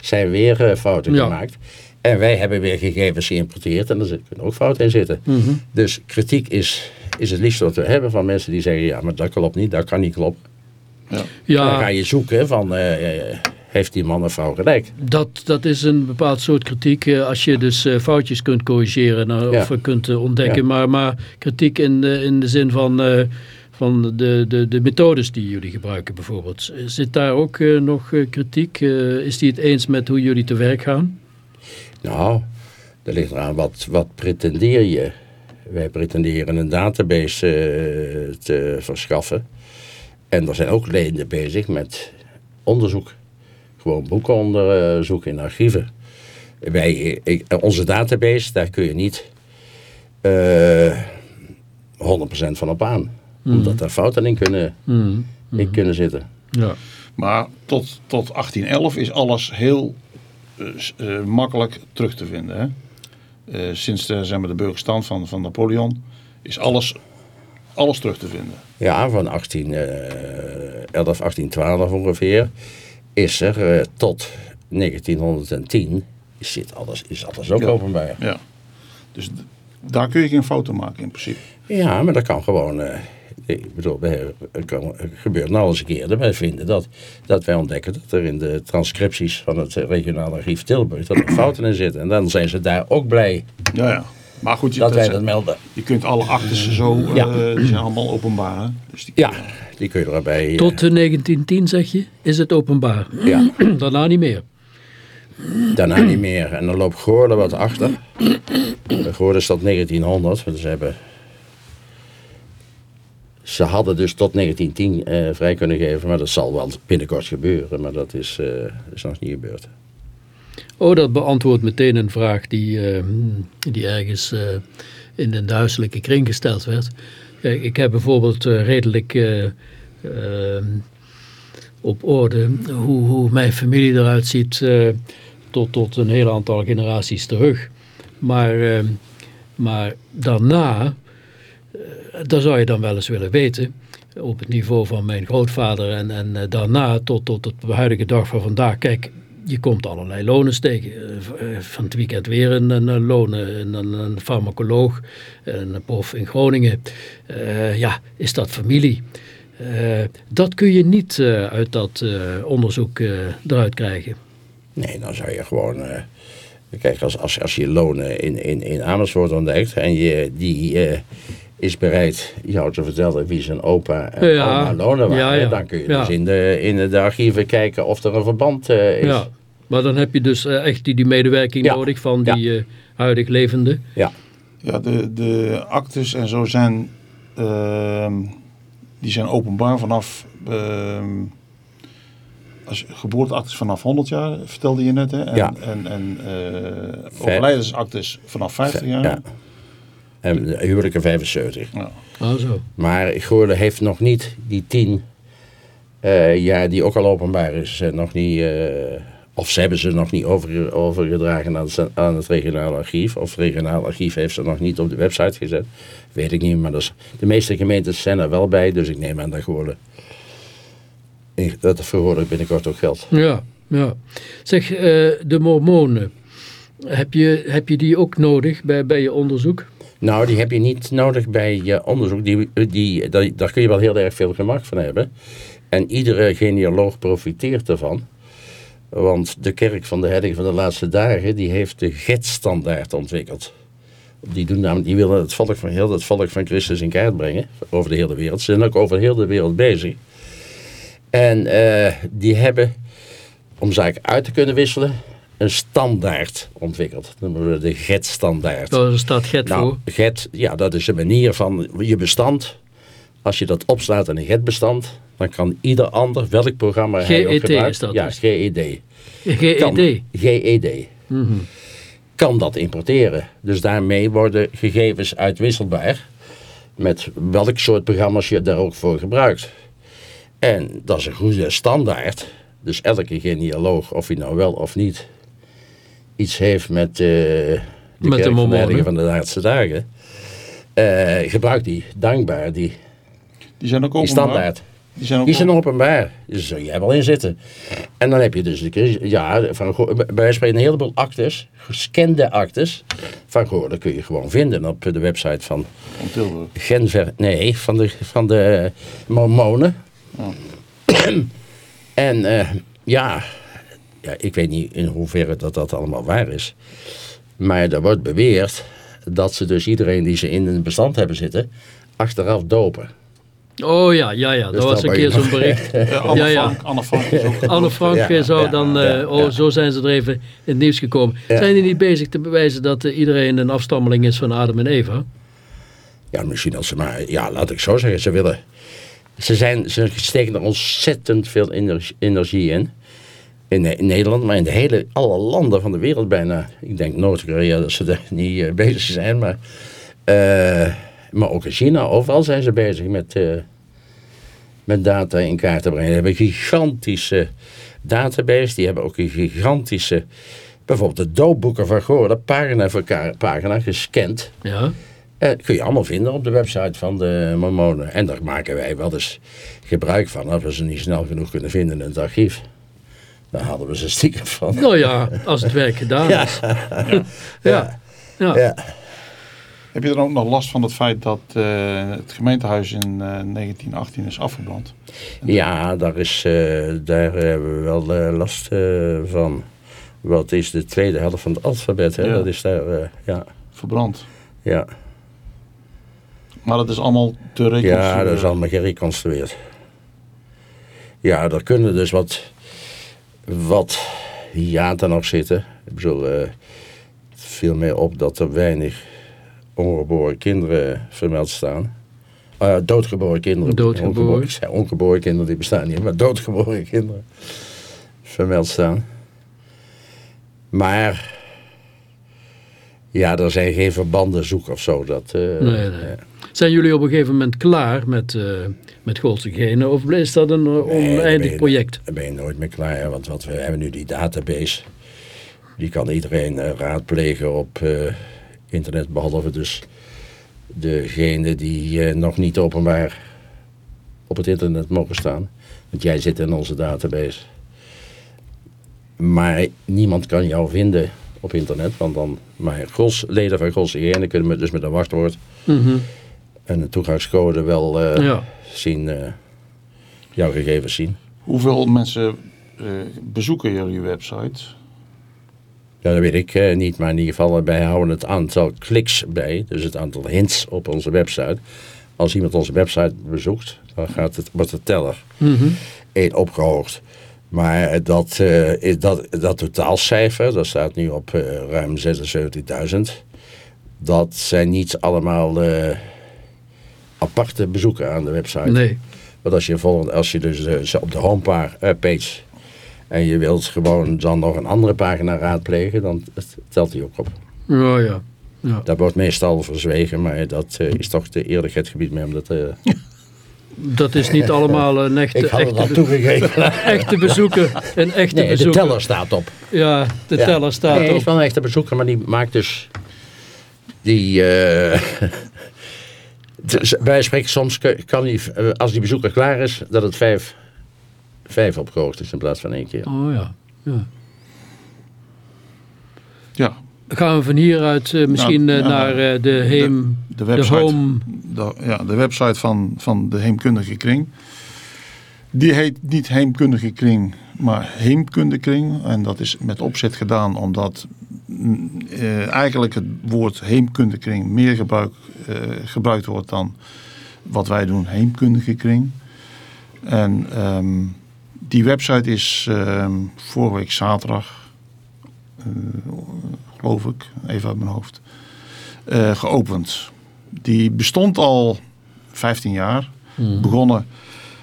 zijn weer eh, fouten Ja. gemaakt. En wij hebben weer gegevens geïmporteerd en er zit- kunnen ook fouten in zitten. Mhm. Dus kritiek is, is het liefst wat we hebben van mensen die zeggen, ja, maar dat klopt niet, dat kan niet kloppen. Dan Ja, ga je zoeken van, eh, eh, heeft die man of vrouw gelijk? dat, dat is een bepaald soort kritiek. eh, Als je dus eh, foutjes kunt corrigeren nou, of eh, kunt ontdekken. Ja. Maar, maar kritiek in de, in de zin van, van de, de, de methodes die jullie gebruiken bijvoorbeeld. Zit daar ook nog kritiek? Is die het eens met hoe jullie te werk gaan? Nou, dat ligt eraan wat, wat pretendeer je. Wij pretenderen een database te verschaffen. En er zijn ook leden bezig met onderzoek. Gewoon boekenonderzoek in archieven. Wij, ik, onze database, daar kun je niet eh 100% van op aan. Omdat daar fouten in kunnen, Mhm. in kunnen zitten. Ja. Maar tot, tot 1811 is alles heel eh, eh, makkelijk terug te vinden. Hè? Eh, sinds de, zeg maar, de burgerstand van, van Napoleon is alles, alles terug te vinden. Ja, van 18, eh 11, 1812 ongeveer is er eh, tot 1910 is, dit alles, is alles ook Ja. openbaar. Ja. Dus daar kun je geen fouten maken in principe. Ja, maar dat kan gewoon. eh, ik bedoel, het kan- het gebeurt nou eens een keer dat wij vinden dat, dat wij ontdekken dat er in de transcripties van het regionaal archief Tilburg dat er fouten in zitten. En dan zijn ze daar ook blij Ja, ja. Maar goed, je, dat dat wij zijn- dat melden. je kunt alle actes zo, eh, Ja. die zijn allemaal openbaar. Hè? Dus die, Ja, die kun je erbij. eh, Tot eh, 1910 zeg je, is het openbaar. ja, Daarna niet meer. daarna niet meer. En dan loopt Goorlen wat achter. Bij Goorlen is dat 1900. Want ze hebben Ze hadden dus tot 1910 eh, vrij kunnen geven, maar dat zal wel binnenkort gebeuren. Maar dat is, eh, is nog niet gebeurd. Oh, dat beantwoordt meteen een vraag die, eh, die ergens eh, in de huiselijke kring gesteld werd. Ik heb bijvoorbeeld eh, redelijk op orde hoe, hoe mijn familie eruit ziet tot, tot een heel aantal generaties terug. Maar, maar daarna, dat zou je dan wel eens willen weten, op het niveau van mijn grootvader en, en daarna tot, tot de huidige dag van vandaag. Kijk, je komt allerlei lonen tegen. Eh, eh, Van het weekend weer een, een loon, een, een, farmacoloog, een prof in Groningen. Eh, ja, is dat familie? Eh, dat kun je niet eh, uit dat eh, onderzoek eh, eruit krijgen. Nee, dan zou je gewoon... eh, kijk, als, als, als je lonen in, in, in Amersfoort ontdekt en je, die eh, is bereid jou te vertellen wie zijn opa en Ja, oma lonen waren, ja, ja. dan kun je Ja. dus in de, in de archieven kijken of er een verband eh, is. Ja, maar dan heb je dus eh, echt die, die medewerking Ja. nodig van Ja. die eh, huidig levende. Ja. Ja, de, de actes en zo zijn, ehm, die zijn openbaar vanaf ehm, als geboorteactes vanaf 100 jaar, vertelde je net. Hè? En, Ja. en, en eh, overlijdensactes vanaf 50 jaar. En de huwelijke 75. Ja. Ah, zo. Maar Goorlen heeft nog niet die tien eh, jaar die ook al openbaar is, eh, nog niet, eh, of ze hebben ze nog niet over, overgedragen aan het, aan het regionaal archief. Of het regionaal archief heeft ze nog niet op de website gezet. Weet ik niet, maar dat is, de meeste gemeentes zijn er wel bij, dus ik neem aan dat Goorlen, dat Goorlen binnenkort ook geldt. Ja, ja. Zeg, eh, de mormonen, heb je, heb je die ook nodig bij, bij je onderzoek? Nou, die heb je niet nodig bij je onderzoek. Die, die, daar, kun je wel heel erg veel gemak van hebben. En iedere genealoog profiteert ervan. Want de kerk van de Heilige van de Laatste Dagen, die heeft de GET-standaard ontwikkeld. Die, doen namelijk, die willen het volk van heel het volk van Christus in kaart brengen. Over de hele wereld. Ze zijn ook over heel de wereld bezig. En eh, die hebben, om zaken uit te kunnen wisselen, een standaard ontwikkeld. Dat noemen we de GET-standaard. Daar staat Get Nou, voor. GET, ja, dat is een manier van je bestand. Als je dat opslaat in een GET-bestand, dan kan ieder ander, welk programma hij ook GET gebruikt. is dat Ja, dus? GED. GED. Kan, GED. Mhm. Kan dat importeren. Dus daarmee worden gegevens uitwisselbaar. Met welk soort programma's je daar ook voor gebruikt. En dat is een goede standaard. Dus elke genealoog, of hij nou wel of niet iets heeft met eh de Met de van de Mormonen. Heilige van de laatste dagen. eh, gebruikt die dankbaar, die, Die zijn ook die standaard. Die zijn ook Die zijn open- openbaar. Dus zou jij wel in zitten. En dan heb je dus de, ja, van, bij wijze van spreken een heleboel actes, gescande actes, van Goor, dat kun je gewoon vinden op de website van van Tilburg. Genver, nee, van de, van de Mormonen. en eh, ja, ja, ik weet niet in hoeverre dat dat allemaal waar is. Maar er wordt beweerd dat ze dus iedereen die ze in een bestand hebben zitten, achteraf dopen. Oh ja, ja, ja. Dus dat was een keer zo'n bericht. Ja, Anne, Ja, ja. Frank, Anne Frank is Anne Frank Ja, zou dan, eh, oh, zo zijn ze er even in het nieuws gekomen. Zijn die niet bezig te bewijzen dat eh, iedereen een afstammeling is van Adam en Eva? Ja, misschien als ze maar, ja, laat ik zo zeggen, ze willen. Ze, zijn, ze steken er ontzettend veel energie in. In. Ne- in Nederland, maar in de hele, alle landen van de wereld bijna. Ik denk Noord-Korea dat ze daar niet eh, bezig zijn, maar. eh, maar ook in China, overal zijn ze bezig met, eh, met data in kaart te brengen. Ze hebben een gigantische database, die hebben ook een gigantische. Bijvoorbeeld de doopboeken van Goorden, pagina voor pagina, gescand. Ja. Eh, kun je allemaal vinden op de website van de Mormonen. En daar maken wij wel eens gebruik van. Als we ze niet snel genoeg kunnen vinden in het archief. Dan halen we ze stiekem van. Nou ja, als het werk gedaan is. Ja. Ja. Ja. Heb je dan ook nog last van het feit dat eh, het gemeentehuis in eh, 1918 is afgebrand? Ja, daar, is, eh, daar hebben we wel eh, last eh, van. Wat is de tweede helft van het alfabet? Hè? Ja. Dat is daar, eh, ja. Verbrand. Ja. Maar dat is allemaal te reconstrueren. ja, dat is allemaal gereconstrueerd. Ja, er kunnen dus wat, wat hiaten nog zitten. Ik bedoel, eh, het viel mij op dat er weinig ongeboren kinderen vermeld staan. Eh, doodgeboren kinderen. Doodgeboren. Ongeboren, zei ongeboren kinderen, die bestaan niet, maar doodgeboren kinderen vermeld staan. Maar ja, er zijn geen verbanden zoek of zo. Dat, eh, Nee, nee. Zijn jullie op een gegeven moment klaar met, eh met Goldse Genen of is dat een eh, oneindig project? Daar ben je nooit meer klaar, want, we hebben nu die database. Die kan iedereen raadplegen op internet, behalve dus degene die nog niet openbaar op het internet mogen staan. Want jij zit in onze database. Maar niemand kan jou vinden op internet, want dan, maar Gos, leden van Gos Hygiëne kunnen we dus met een wachtwoord Mhm. en een toegangscode wel eh, Ja. zien, eh, jouw gegevens zien. Hoeveel mensen eh, bezoeken jullie website? Ja, dat weet ik eh, niet, maar in ieder geval, wij houden het aantal kliks bij, dus het aantal hints op onze website. Als iemand onze website bezoekt, dan gaat het, wordt de teller één opgehoogd. Maar dat, eh, dat, dat totaalcijfer, dat staat nu op eh, ruim 76.000. Dat zijn niet allemaal eh, aparte bezoeken aan de website. Nee. Want als je, volgend, als je dus op de homepage page en je wilt gewoon dan nog een andere pagina raadplegen, dan telt die ook op. Oh ja. ja. Dat wordt meestal verzwegen, maar dat is toch de eerlijkheidsgebied mee. Omdat, eh, Dat is niet allemaal een echte, ik had het al echte, toegegeven. echte bezoeken. Een echte Nee, de bezoeker. teller staat op. Ja, de Ja. teller staat Nee, hij op. is wel een echte bezoeker, maar die maakt dus... Die... eh, dus wij spreken soms, kan- kan die, eh, als die bezoeker klaar is, dat het vijf, vijf opgehoogd is in plaats van één keer. Oh ja. ja. Ja, Gaan we van hieruit eh, misschien Nou, eh, ja, naar eh, de heem, de de, website. home. de, ja, de website van, van de Heemkundige Kring. Die heet niet Heemkundige Kring, maar Heemkundekring. En dat is met opzet gedaan omdat mm, eigenlijk het woord Heemkundekring meer gebruik, gebruikt wordt dan wat wij doen, Heemkundige Kring. En ehm, die website is ehm, vorige week zaterdag, geloof ik, even uit mijn hoofd, eh, geopend. Die bestond al 15 jaar. Begonnen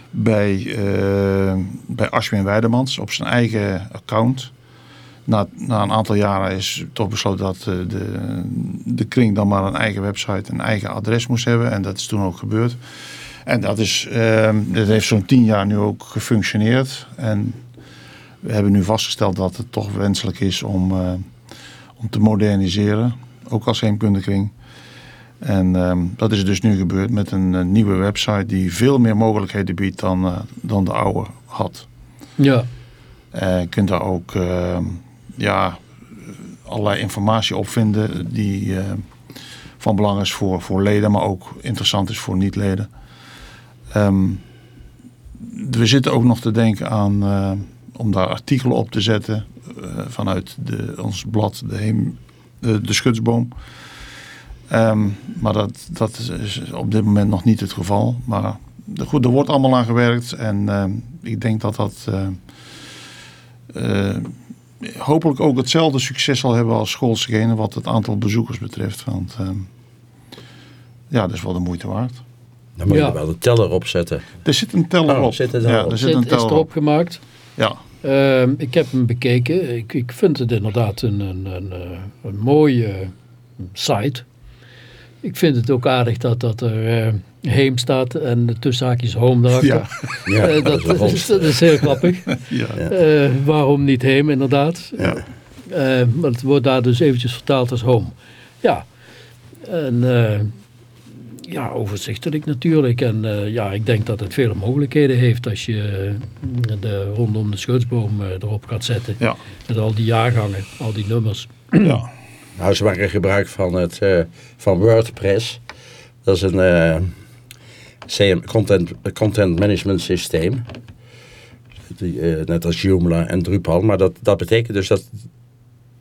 bij, eh bij Ashwin Weidemans op zijn eigen account. Na, na een aantal jaren is toch besloten dat eh, de, de kring dan maar een eigen website, een eigen adres moest hebben. En dat is toen ook gebeurd. En dat, is, eh, dat heeft zo'n 10 jaar nu ook gefunctioneerd. En we hebben nu vastgesteld dat het toch wenselijk is om, om te moderniseren. Ook als heemkundekring. En ehm, dat is dus nu gebeurd met een, eh, nieuwe website die veel meer mogelijkheden biedt dan, eh, dan de oude had. Ja. Eh, je kunt daar ook ehm, ja, allerlei informatie op vinden die eh, van belang is voor, voor leden, maar ook interessant is voor niet-leden. Ehm, we zitten ook nog te denken aan om daar artikelen op te zetten vanuit de, ons blad, de, heem, de, de Schutsboom. Ehm, maar dat, dat is op dit moment nog niet het geval. Maar goed, er wordt allemaal aan gewerkt en ehm, ik denk dat dat eh, eh, hopelijk ook hetzelfde succes zal hebben als Schoolsgene wat het aantal bezoekers betreft. Want ehm, ja, dat is wel de moeite waard. Dan moet je er wel de teller op zetten. Er zit een teller Oh, op. zit er ja, er zit een Zit, is teller op. erop gemaakt. Ja, Ehm, ik heb hem bekeken. Ik, ik vind het inderdaad een, een, een, eh, een mooie site. Ik vind het ook aardig dat, dat er eh, heem staat en de tussenhaakjes home erachter. ja, Ja, Eh, dat, is, dat is heel grappig. ja. Eh, waarom niet heem, inderdaad. Ja. Eh, maar het wordt daar dus eventjes vertaald als home. Ja. En eh, ja, overzichtelijk natuurlijk. En eh, ja, ik denk dat het vele mogelijkheden heeft als je eh, de, rondom de schootsboom eh, erop gaat zetten. ja. Met al die jaargangen, al die nummers. ja. Nou, ze maken gebruik van, het, eh, van WordPress. Dat is een eh, CM, content, content management systeem. Die, net als Joomla en Drupal. Maar dat, dat betekent dus dat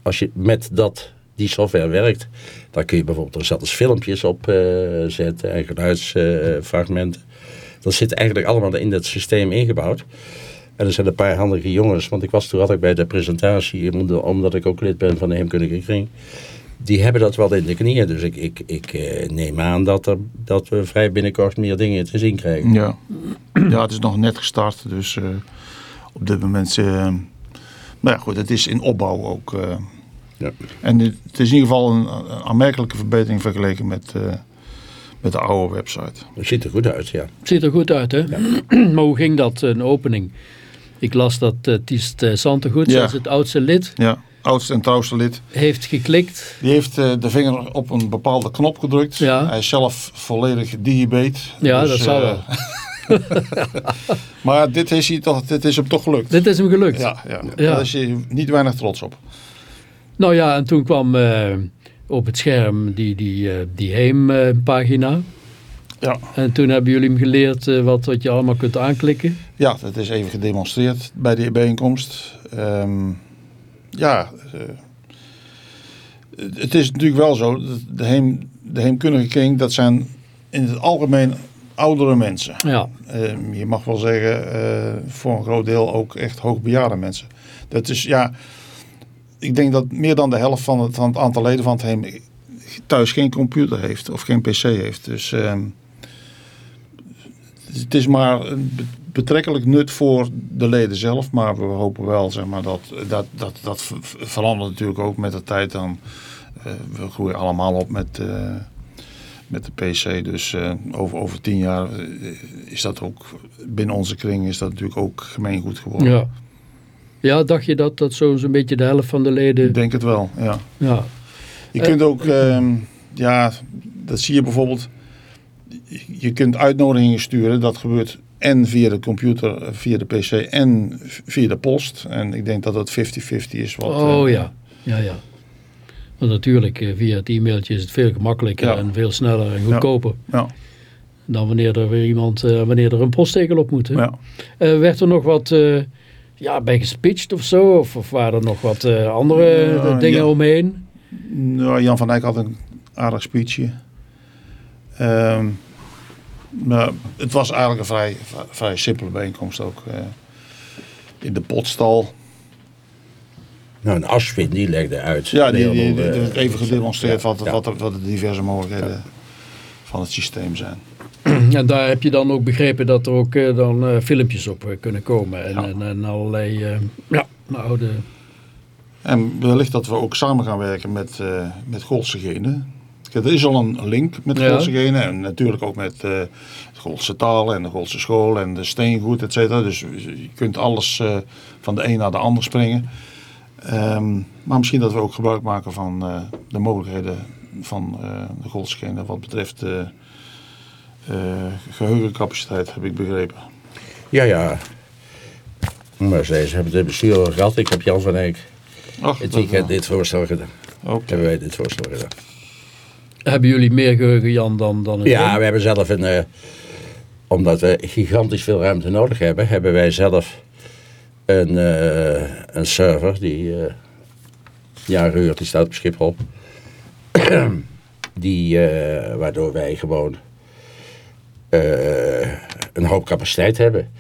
als je met dat, die software werkt, dan kun je bijvoorbeeld er zelfs filmpjes op eh, zetten en geluidsfragmenten. dat zit eigenlijk allemaal in dat systeem ingebouwd. En er zijn een paar handige jongens, want ik was toen ik bij de presentatie, omdat ik ook lid ben van de Heemkundige Kring. Die hebben dat wel in de knieën, dus ik, ik, ik eh, neem aan dat, dat we vrij binnenkort meer dingen te zien krijgen. Ja. ja, het is nog net gestart. Dus eh, op dit moment... eh nou ja, goed, het is in opbouw ook. Ja. En het, het is in ieder geval een, een aanmerkelijke verbetering vergeleken met, eh, met de oude website. Het ziet er goed uit, ja. Ziet er goed uit, hè? maar hoe ging dat, een opening? Ik las dat uh, Tiest uh, Santegoed, Ja. als het oudste lid, Ja, oudste en trouwste lid. heeft geklikt. Die heeft eh, de vinger op een bepaalde knop gedrukt. Ja. Hij is zelf volledig digibate. Ja, Dus, dat zou eh, wel. maar dit is, hij toch, dit is hem toch gelukt. Dit is hem gelukt. Ja, ja. Ja. daar is hij niet weinig trots op. Nou ja, en toen kwam eh, op het scherm die, die, eh, die Heem-pagina. Ja. en toen hebben jullie hem geleerd eh, wat, wat je allemaal kunt aanklikken. Ja, dat is even gedemonstreerd bij die bijeenkomst. Ehm, ja, het is natuurlijk wel zo. De, heem, de heemkundige kring, dat zijn in het algemeen oudere mensen. Ja, Ehm, je mag wel zeggen, voor een groot deel ook echt hoogbejaarde mensen. Dat is, ja, ik denk dat meer dan de helft van het, van het aantal leden van het heem thuis geen computer heeft of geen pc heeft. Dus ehm, het is maar betrekkelijk nut voor de leden zelf. Maar we hopen wel zeg maar, dat dat, dat, dat ver- ver- verandert natuurlijk ook met de tijd. Dan, eh, we groeien allemaal op met, eh, met de PC. Dus eh, over, over tien jaar is dat ook binnen onze kring is dat natuurlijk ook gemeengoed geworden. ja. Ja, dacht je dat dat zo- zo'n beetje de helft van de leden... Ik denk het wel, ja. Ja, Je Eh, kunt ook, ehm, ja, dat zie je bijvoorbeeld. Je kunt uitnodigingen sturen. Dat gebeurt en via de computer, eh, via de PC en via de post. En ik denk dat dat 50-50 is. Wat, oh eh, ja. Ja, ja. Want natuurlijk, eh, via het e-mailtje is het veel gemakkelijker Ja. en veel sneller en goedkoper. Ja, Dan wanneer er weer iemand, eh, wanneer er een postzegel op moet. Hè? ja. Eh, werd er nog wat eh, ja, bij gespitcht of zo? Of, of waren er nog wat eh, andere eh, dingen ja. omheen? Nou, Jan van Eyck had een aardig speechje. Ehm, maar het was eigenlijk een vrij, vrij, simpele bijeenkomst ook. eh, in de potstal. Nou, een Ashwin die legde uit. Ja, die, die, die- die heeft even gedemonstreerd ja, wat, ja. wat, wat de diverse mogelijkheden van het systeem zijn. En daar heb je dan ook begrepen dat er ook eh, dan eh, filmpjes op eh, kunnen komen. En, Ja. en, en allerlei eh, ja, nou, oude... En wellicht dat we ook samen gaan werken met, eh met Goldse Genen. Er is al een link met Ja. Goldse Genen en natuurlijk ook met eh de Goldse taal en de Goldse school en de steengoed, et cetera. Dus je kunt alles eh, van de een naar de ander springen. Ehm, maar misschien dat we ook gebruik maken van eh, de mogelijkheden van eh, de Goldse Genen wat betreft geheugencapaciteit, heb ik begrepen. Ja, ja. Maar ze ze hebben de bestuurder gehad. Ik heb Jan van Eyck Ach, het weekend dit voorstel gedaan. Oké. Hebben wij dit voorstel gedaan. Hebben jullie meer geheugen, Jan, dan, dan een Ja, we hebben zelf een... eh, omdat we gigantisch veel ruimte nodig hebben, hebben wij zelf een, eh, een server die eh ja, gehuurd, die staat op Schiphol. die, eh, waardoor wij gewoon eh, een hoop capaciteit hebben.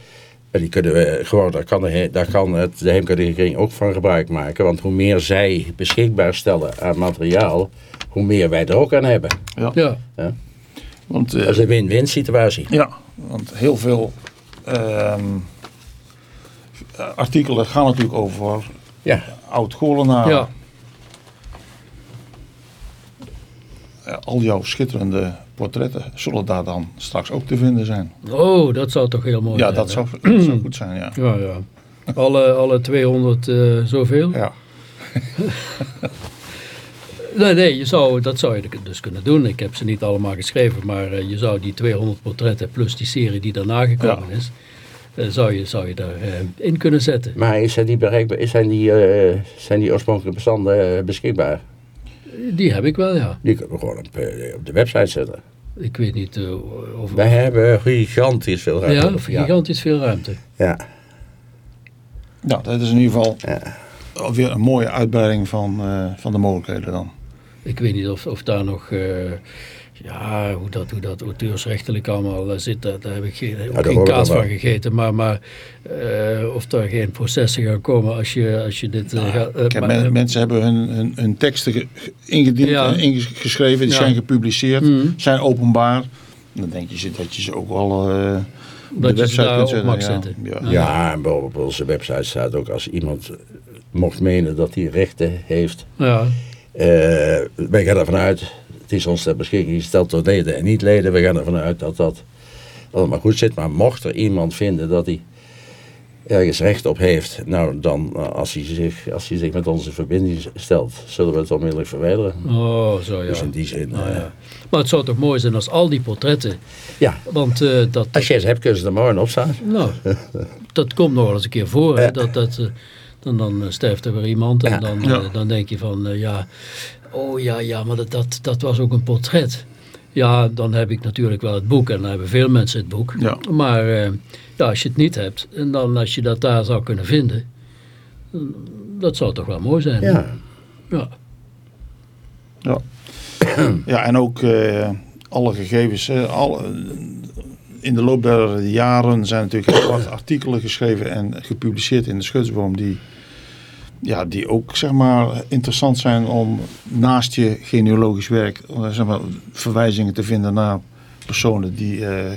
En die kunnen we gewoon, daar kan, de, daar kan het, de heemkundige kring ook van gebruik maken. Want hoe meer zij beschikbaar stellen aan materiaal, hoe meer wij er ook aan hebben. Ja, Want, eh, Dat is een win-win situatie. Ja, want heel veel ehm, artikelen gaan natuurlijk over Ja, oud-Goorlenaren. ja. Eh, Al jouw schitterende portretten zullen daar dan straks ook te vinden zijn. Oh, dat zou toch heel mooi ja, zijn. dat zou, dat zou goed zijn, ja. Ja, ja. Alle, alle 200 eh, zoveel? ja. Nee, nee, je zou, dat zou je dus kunnen doen. Ik heb ze niet allemaal geschreven, maar eh, je zou die 200 portretten plus die serie die daarna gekomen Ja. is, eh, zou, je, zou je daar eh, in kunnen zetten. maar is zijn die bereikbaar? Is zijn die, eh, zijn die oorspronkelijke bestanden beschikbaar? Die heb ik wel, ja. Die kunnen we gewoon op, op de website zetten. Ik weet niet eh, of... Wij hebben gigantisch veel ruimte. ja, gigantisch veel ruimte. Ja. Nou, dat is in ieder geval Ja. alweer een mooie uitbreiding van, eh, van de mogelijkheden dan. Ik weet niet of, of daar nog... eh, ja, hoe dat, hoe dat auteursrechtelijk allemaal eh, zit, daar, daar heb ik geen, ook daar geen kaas van gegeten. Maar, maar eh, of daar geen processen gaan komen als je, als je dit eh, gaat... Kijk, maar- men- mensen hebben hun, hun, hun teksten ge- ingediend Ja. en ingeschreven, die Ja. zijn gepubliceerd, Mhm. zijn openbaar. Dan denk je dat je ze ook wel eh, op Dat de je ze daar zetten. mag ja. zetten. Ja. Ja, en op onze website staat ook als iemand mocht menen dat hij rechten heeft. ja, eh wij gaan ervan uit, het is ons ter beschikking gesteld door leden en niet-leden. We gaan ervan uit dat dat allemaal goed zit. Maar mocht er iemand vinden dat hij ergens recht op heeft, nou dan, eh, als hij zich, als hij zich met onze in verbinding stelt, zullen we het onmiddellijk verwijderen. Oh, zo ja. Dus in die zin, Nou eh, ja. Maar het zou toch mooi zijn als al die portretten, ja, want eh, dat, als je het hebt, kunnen ze er morgen op staan. nou, dat komt nog wel eens een keer voor. Hè, dat, dat, dan, dan sterft er weer iemand en Ja. dan, Ja. dan denk je van, ja, oh ja, ja, maar dat, dat, dat was ook een portret. Ja, dan heb ik natuurlijk wel het boek en dan hebben veel mensen het boek. Ja. Maar eh, ja, als je het niet hebt en dan als je dat daar zou kunnen vinden, dat zou toch wel mooi zijn. Ja. Ja. Ja, ja en ook eh, alle gegevens. eh, alle, in de loop der jaren zijn natuurlijk heel wat artikelen geschreven en gepubliceerd in de Schutsboom die, ja, die ook zeg maar, interessant zijn om naast je genealogisch werk eh, zeg maar, verwijzingen te vinden naar personen die, eh,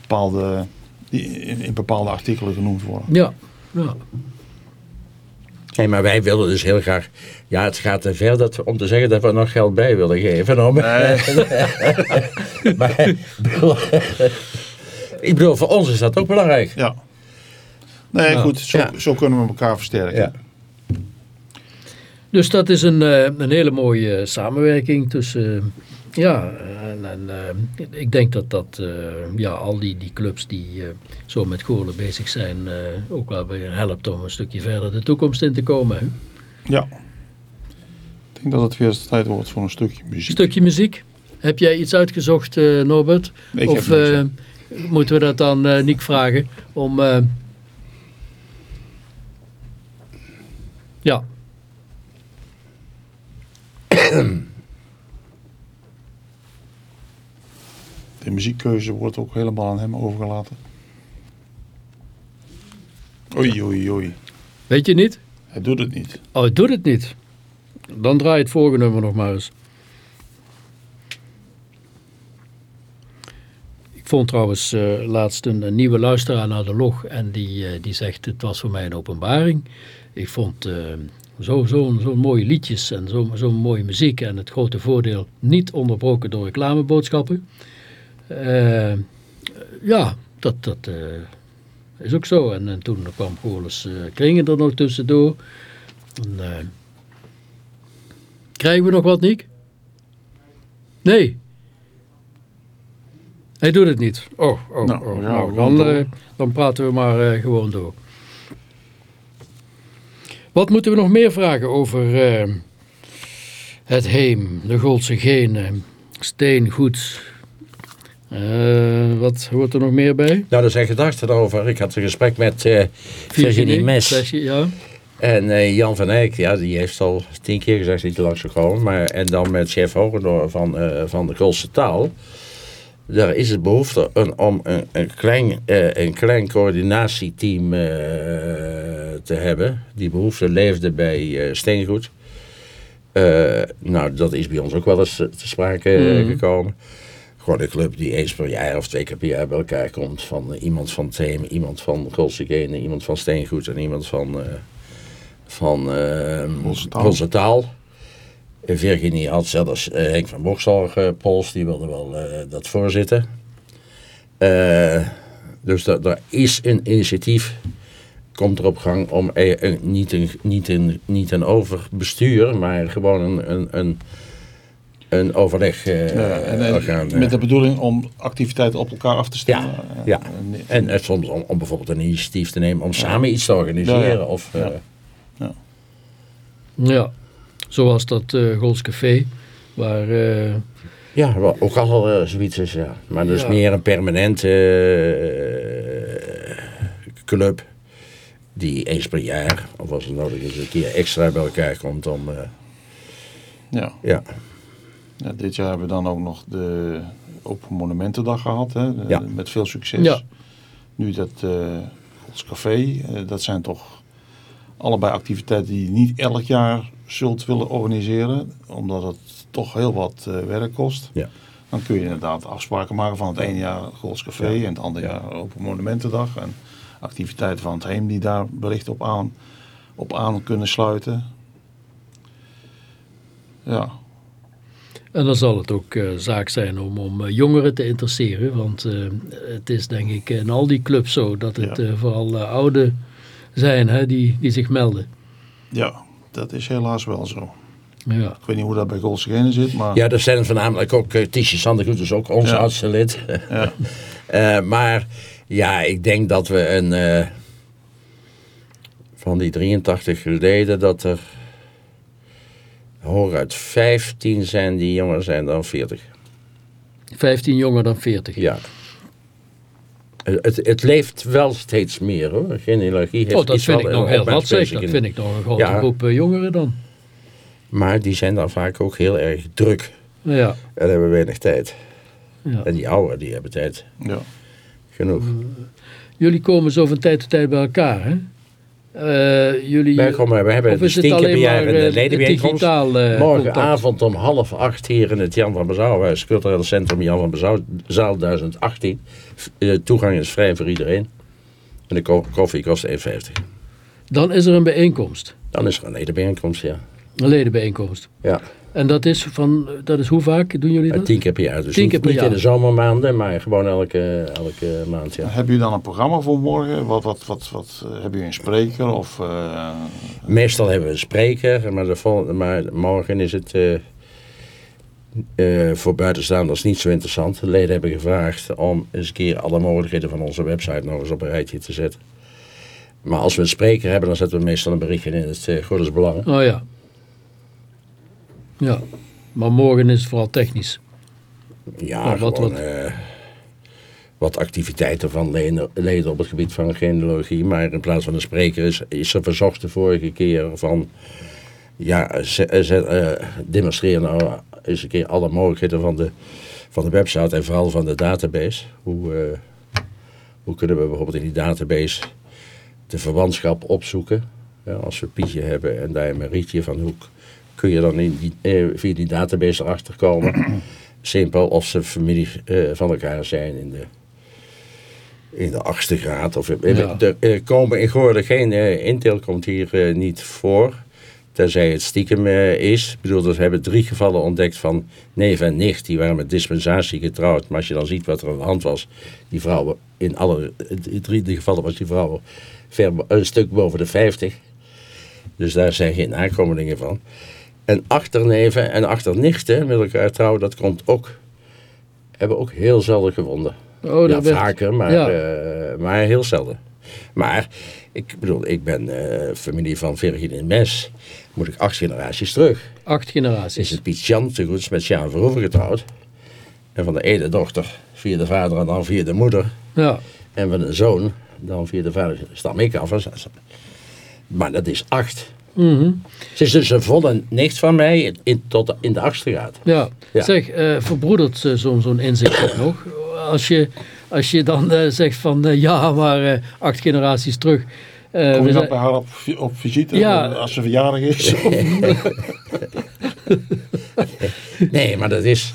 bepaalde, die in, in bepaalde artikelen genoemd worden. Ja. ja. Nee, maar wij willen dus heel graag... Ja, het gaat te ver dat om te zeggen dat we er nog geld bij willen geven. Om, maar ik bedoel, voor ons is dat ook belangrijk. Ja. Nee, goed, zo, Ja. zo kunnen we elkaar versterken. Ja. Dus dat is een, eh, een hele mooie eh, samenwerking tussen... eh, ja, en, en ik denk dat dat, ja, al die, die clubs die zo met Goorlen bezig zijn, ook wel weer helpt om een stukje verder de toekomst in te komen. hè. Ja. Ik denk dat het weer eens tijd wordt voor een stukje muziek. stukje muziek. Heb jij iets uitgezocht, Norbert? Ik of moeten we dat dan Niek vragen om... ja, De muziekkeuze wordt ook helemaal aan hem overgelaten. Oei, oei, oei. weet je niet? Hij doet het niet. Oh, het doet het niet. Dan draai je het volgende nummer nog maar eens. Ik vond trouwens eh, laatst een, een nieuwe luisteraar naar de log en die, eh, die zegt het was voor mij een openbaring. Ik vond eh, zo'n zo, zo mooie liedjes en zo'n zo mooie muziek en het grote voordeel niet onderbroken door reclameboodschappen. Eh, ja, dat, dat eh, is ook zo. En, en toen kwam Goorles eh Kringen er nog tussendoor. En, krijgen we nog wat, Niek? Nee. Hij doet het niet. Oh, oh, Nou, oh. Nou, gewoon dan, dan praten we maar gewoon door. Wat moeten we nog meer vragen over eh, het heem, de Goldse genen, steengoed? Eh, wat hoort er nog meer bij? Nou, er zijn gedachten over. Ik had een gesprek met eh Virginie Mes. Sessie, ja. En Jan van Eyck, ja, die heeft al tien keer gezegd dat hij langs zou komen. Maar, en dan met chef Hogendoor van, van de Golse taal. Daar is het behoefte een, om een, een, klein, eh, een klein coördinatieteam eh, te hebben. Die behoefte leefde bij eh, Steengoed. Eh, nou, dat is bij ons ook wel eens te sprake Mhm. gekomen. Gewoon een club die eens per jaar of twee keer per jaar bij elkaar komt. Van iemand van Theem, iemand van Golsegene, iemand van Steengoed en iemand van, eh van eh Golse Taal. Virginie had zelfs eh, Henk van Boksel gepost, die wilde wel eh, dat voorzitten. Eh, dus daar is een initiatief, komt er op gang om eh, een- niet, een, niet, een, niet een overbestuur, maar gewoon een, een, een, een overleg eh, Ja, en, eh, orgaan, eh. met de bedoeling om activiteiten op elkaar af te stemmen. Ja, Eh, ja. en- En eh, soms om, om bijvoorbeeld een initiatief te nemen om samen iets te organiseren. Ja, ja. Of, eh, Ja. Zoals dat eh Golds Café, waar... eh, Ja, wel, ook al eh, zoiets is, ja. Maar dat is Ja. meer een permanente eh, club. Die eens per jaar, of als het nodig is, een keer extra bij elkaar komt om... eh, ja. ja. Ja, dit jaar hebben we dan ook nog de Open Monumentendag gehad. Hè, Ja. Met veel succes. Ja. Nu dat eh Gods Café, dat zijn toch allebei activiteiten die niet elk jaar zult willen organiseren. Omdat het toch heel wat eh, werk kost. Ja. Dan kun je inderdaad afspraken maken van het ene jaar Gods Café en het andere jaar Open Monumentendag. En activiteiten van het Heem die daar bericht op aan, op aan kunnen sluiten. Ja, En dan zal het ook eh, zaak zijn om, om eh, jongeren te interesseren. Want eh, het is denk ik in al die clubs zo dat het Ja. vooral uh, ouden zijn hè, die, die zich melden. Ja, dat is helaas wel zo. Ja. Ik weet niet hoe dat bij Goldsgene zit, maar Ja, er zijn voornamelijk ook uh, Tisje Sandergoed, is ook ons Ja. oudste lid. ja. Eh, maar ja, ik denk dat we een. eh, van die 83 leden, dat er. hooguit 15 zijn die jonger zijn dan 40. 15 jonger dan 40. Ja. Het, het, leeft wel steeds meer hoor. Genealogie heeft Oh, dat iets vind wel ik nog heel wat zeg. opmerksbezig Dat in. vind ik nog een grote Ja. groep eh, jongeren dan. Maar die zijn dan vaak ook heel erg druk. Ja. En hebben weinig tijd. ja. En die ouderen die hebben tijd ja. genoeg. Jullie komen zo van tijd tot tijd bij elkaar, hè? Eh, jullie, komen, wij hebben of dus het tien keer alleen per jaar maar een eh, ledenbijeenkomst. eh, Morgenavond om half acht hier in het Jan van Bezouwhuis, cultureel centrum Jan van Bezouw, zaal 1018. Eh, toegang is vrij voor iedereen. En de ko- koffie kost 1,50. contact? Dan is er een bijeenkomst. Dan is er een ledenbijeenkomst, ja. Een ledenbijeenkomst. ja. En dat is van, dat is hoe vaak doen jullie dat? tien keer per jaar. Dus Tien niet, keer per niet jaar. in de zomermaanden, maar gewoon elke, elke maand, ja. Hebben jullie dan een programma voor morgen? Wat, wat, wat, wat, eh, hebben jullie een spreker? Of, eh, Meestal hebben we een spreker, maar, de vol- maar morgen is het eh, eh, voor buitenstaanders niet zo interessant. De leden hebben gevraagd om eens een keer alle mogelijkheden van onze website nog eens op een rijtje te zetten. Maar als we een spreker hebben, dan zetten we meestal een berichtje in het uh, Belangen. Oh ja. Ja. Maar morgen is het vooral technisch. Ja, wat- gewoon wat- eh, wat activiteiten van leden, leden op het gebied van genealogie. Maar in plaats van een spreker is, is er verzocht de vorige keer van... Ja, ze, ze, eh, demonstreer nou eens een keer alle mogelijkheden van de, van de website en vooral van de database. Hoe, eh, hoe kunnen we bijvoorbeeld in die database de verwantschap opzoeken? Ja, als we Pietje hebben en daar een Rietje van hoe k- kun je dan in die, eh, via die database erachter komen? Simpel of ze familie eh, van elkaar zijn in de, in de achtste graad. Of, eh, Ja. Er komen in Goorden geen eh, intel komt hier niet voor. Tenzij het stiekem is. Ik bedoel, dus we hebben drie gevallen ontdekt van neef en nicht. Die waren met dispensatie getrouwd. Maar als je dan ziet wat er aan de hand was. Die vrouwen, in alle drie die gevallen was die vrouw ver, een stuk boven de 50. Dus daar zijn geen nakomelingen van. En achterneven en achternichten met elkaar trouwen, dat komt ook. Hebben ook heel zelden gevonden. Oh, ja, vaker, maar, ja. eh, maar heel zelden. Maar ik bedoel, ik ben eh, familie van Virgin in Mes. Moet ik acht generaties terug. Acht Is generaties. het Piet Jan te goed met Sjaan Verhoeven getrouwd. En van de ene dochter via de vader en dan via de moeder. Ja. En van de zoon dan via de vader stam ik af. Maar dat is acht. Mhm. Ze is dus een volle nicht van mij in, tot in de achtste graad. Ja. Ja. Zeg, eh, verbroedert zo'n zo'n inzicht ook nog? Als je, als je dan eh, zegt van eh, ja, maar eh, acht generaties terug. eh, kom je zijn- dan bij haar op, op visite Ja. als ze verjaardag is? Nee, maar dat is...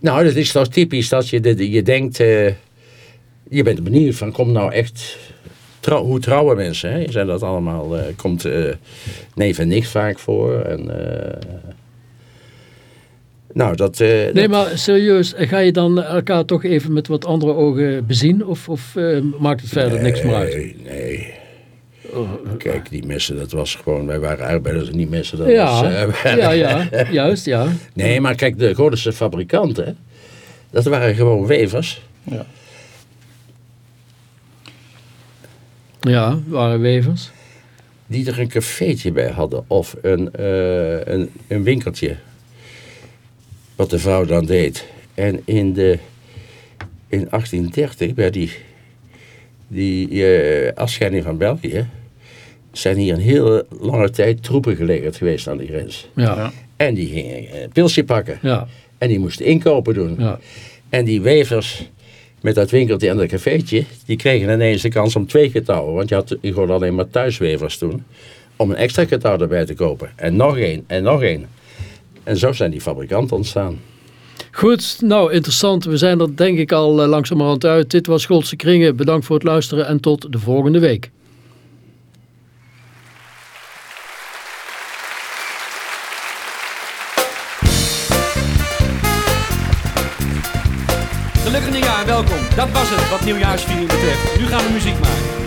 Nou, dat is toch typisch dat je, dit- je denkt... eh, je bent benieuwd van, komt nou echt... Trouw, hoe trouwen mensen, hè? Zijn dat allemaal... eh, komt eh neef en nicht vaak voor. En, eh, nou, dat... eh, Nee, dat- maar serieus, ga je dan elkaar toch even met wat andere ogen bezien? Of, of eh, maakt het verder niks meer uit? Nee, nee. Kijk, die messen, dat was gewoon... Wij waren arbeiders en die messen, dat Ja, was... eh, ja, ja, juist, ja. Nee, maar kijk, de Godense fabrikanten... Dat waren gewoon wevers. ja. Ja, waren wevers. die er een cafeetje bij hadden of een, eh, een, een winkeltje. Wat de vrouw dan deed. En in, de, in 1830, bij die, die eh, afscheiding van België, zijn hier een hele lange tijd troepen gelegerd geweest aan de grens. Ja, Ja. En die gingen een pilsje pakken. ja, En die moesten inkopen doen. ja. En die wevers met dat winkeltje en dat cafeetje, die kregen ineens de kans om twee getouwen. Want je had gewoon alleen maar thuiswevers toen. Om een extra getouw erbij te kopen. En nog één, en nog één. En zo zijn die fabrikanten ontstaan. Goed, nou interessant. We zijn er denk ik al eh, langzamerhand uit. Dit was Goldse Kringen. Bedankt voor het luisteren en tot de volgende week. Dat was het wat nieuwjaarsviering betreft. Nu gaan we muziek maken.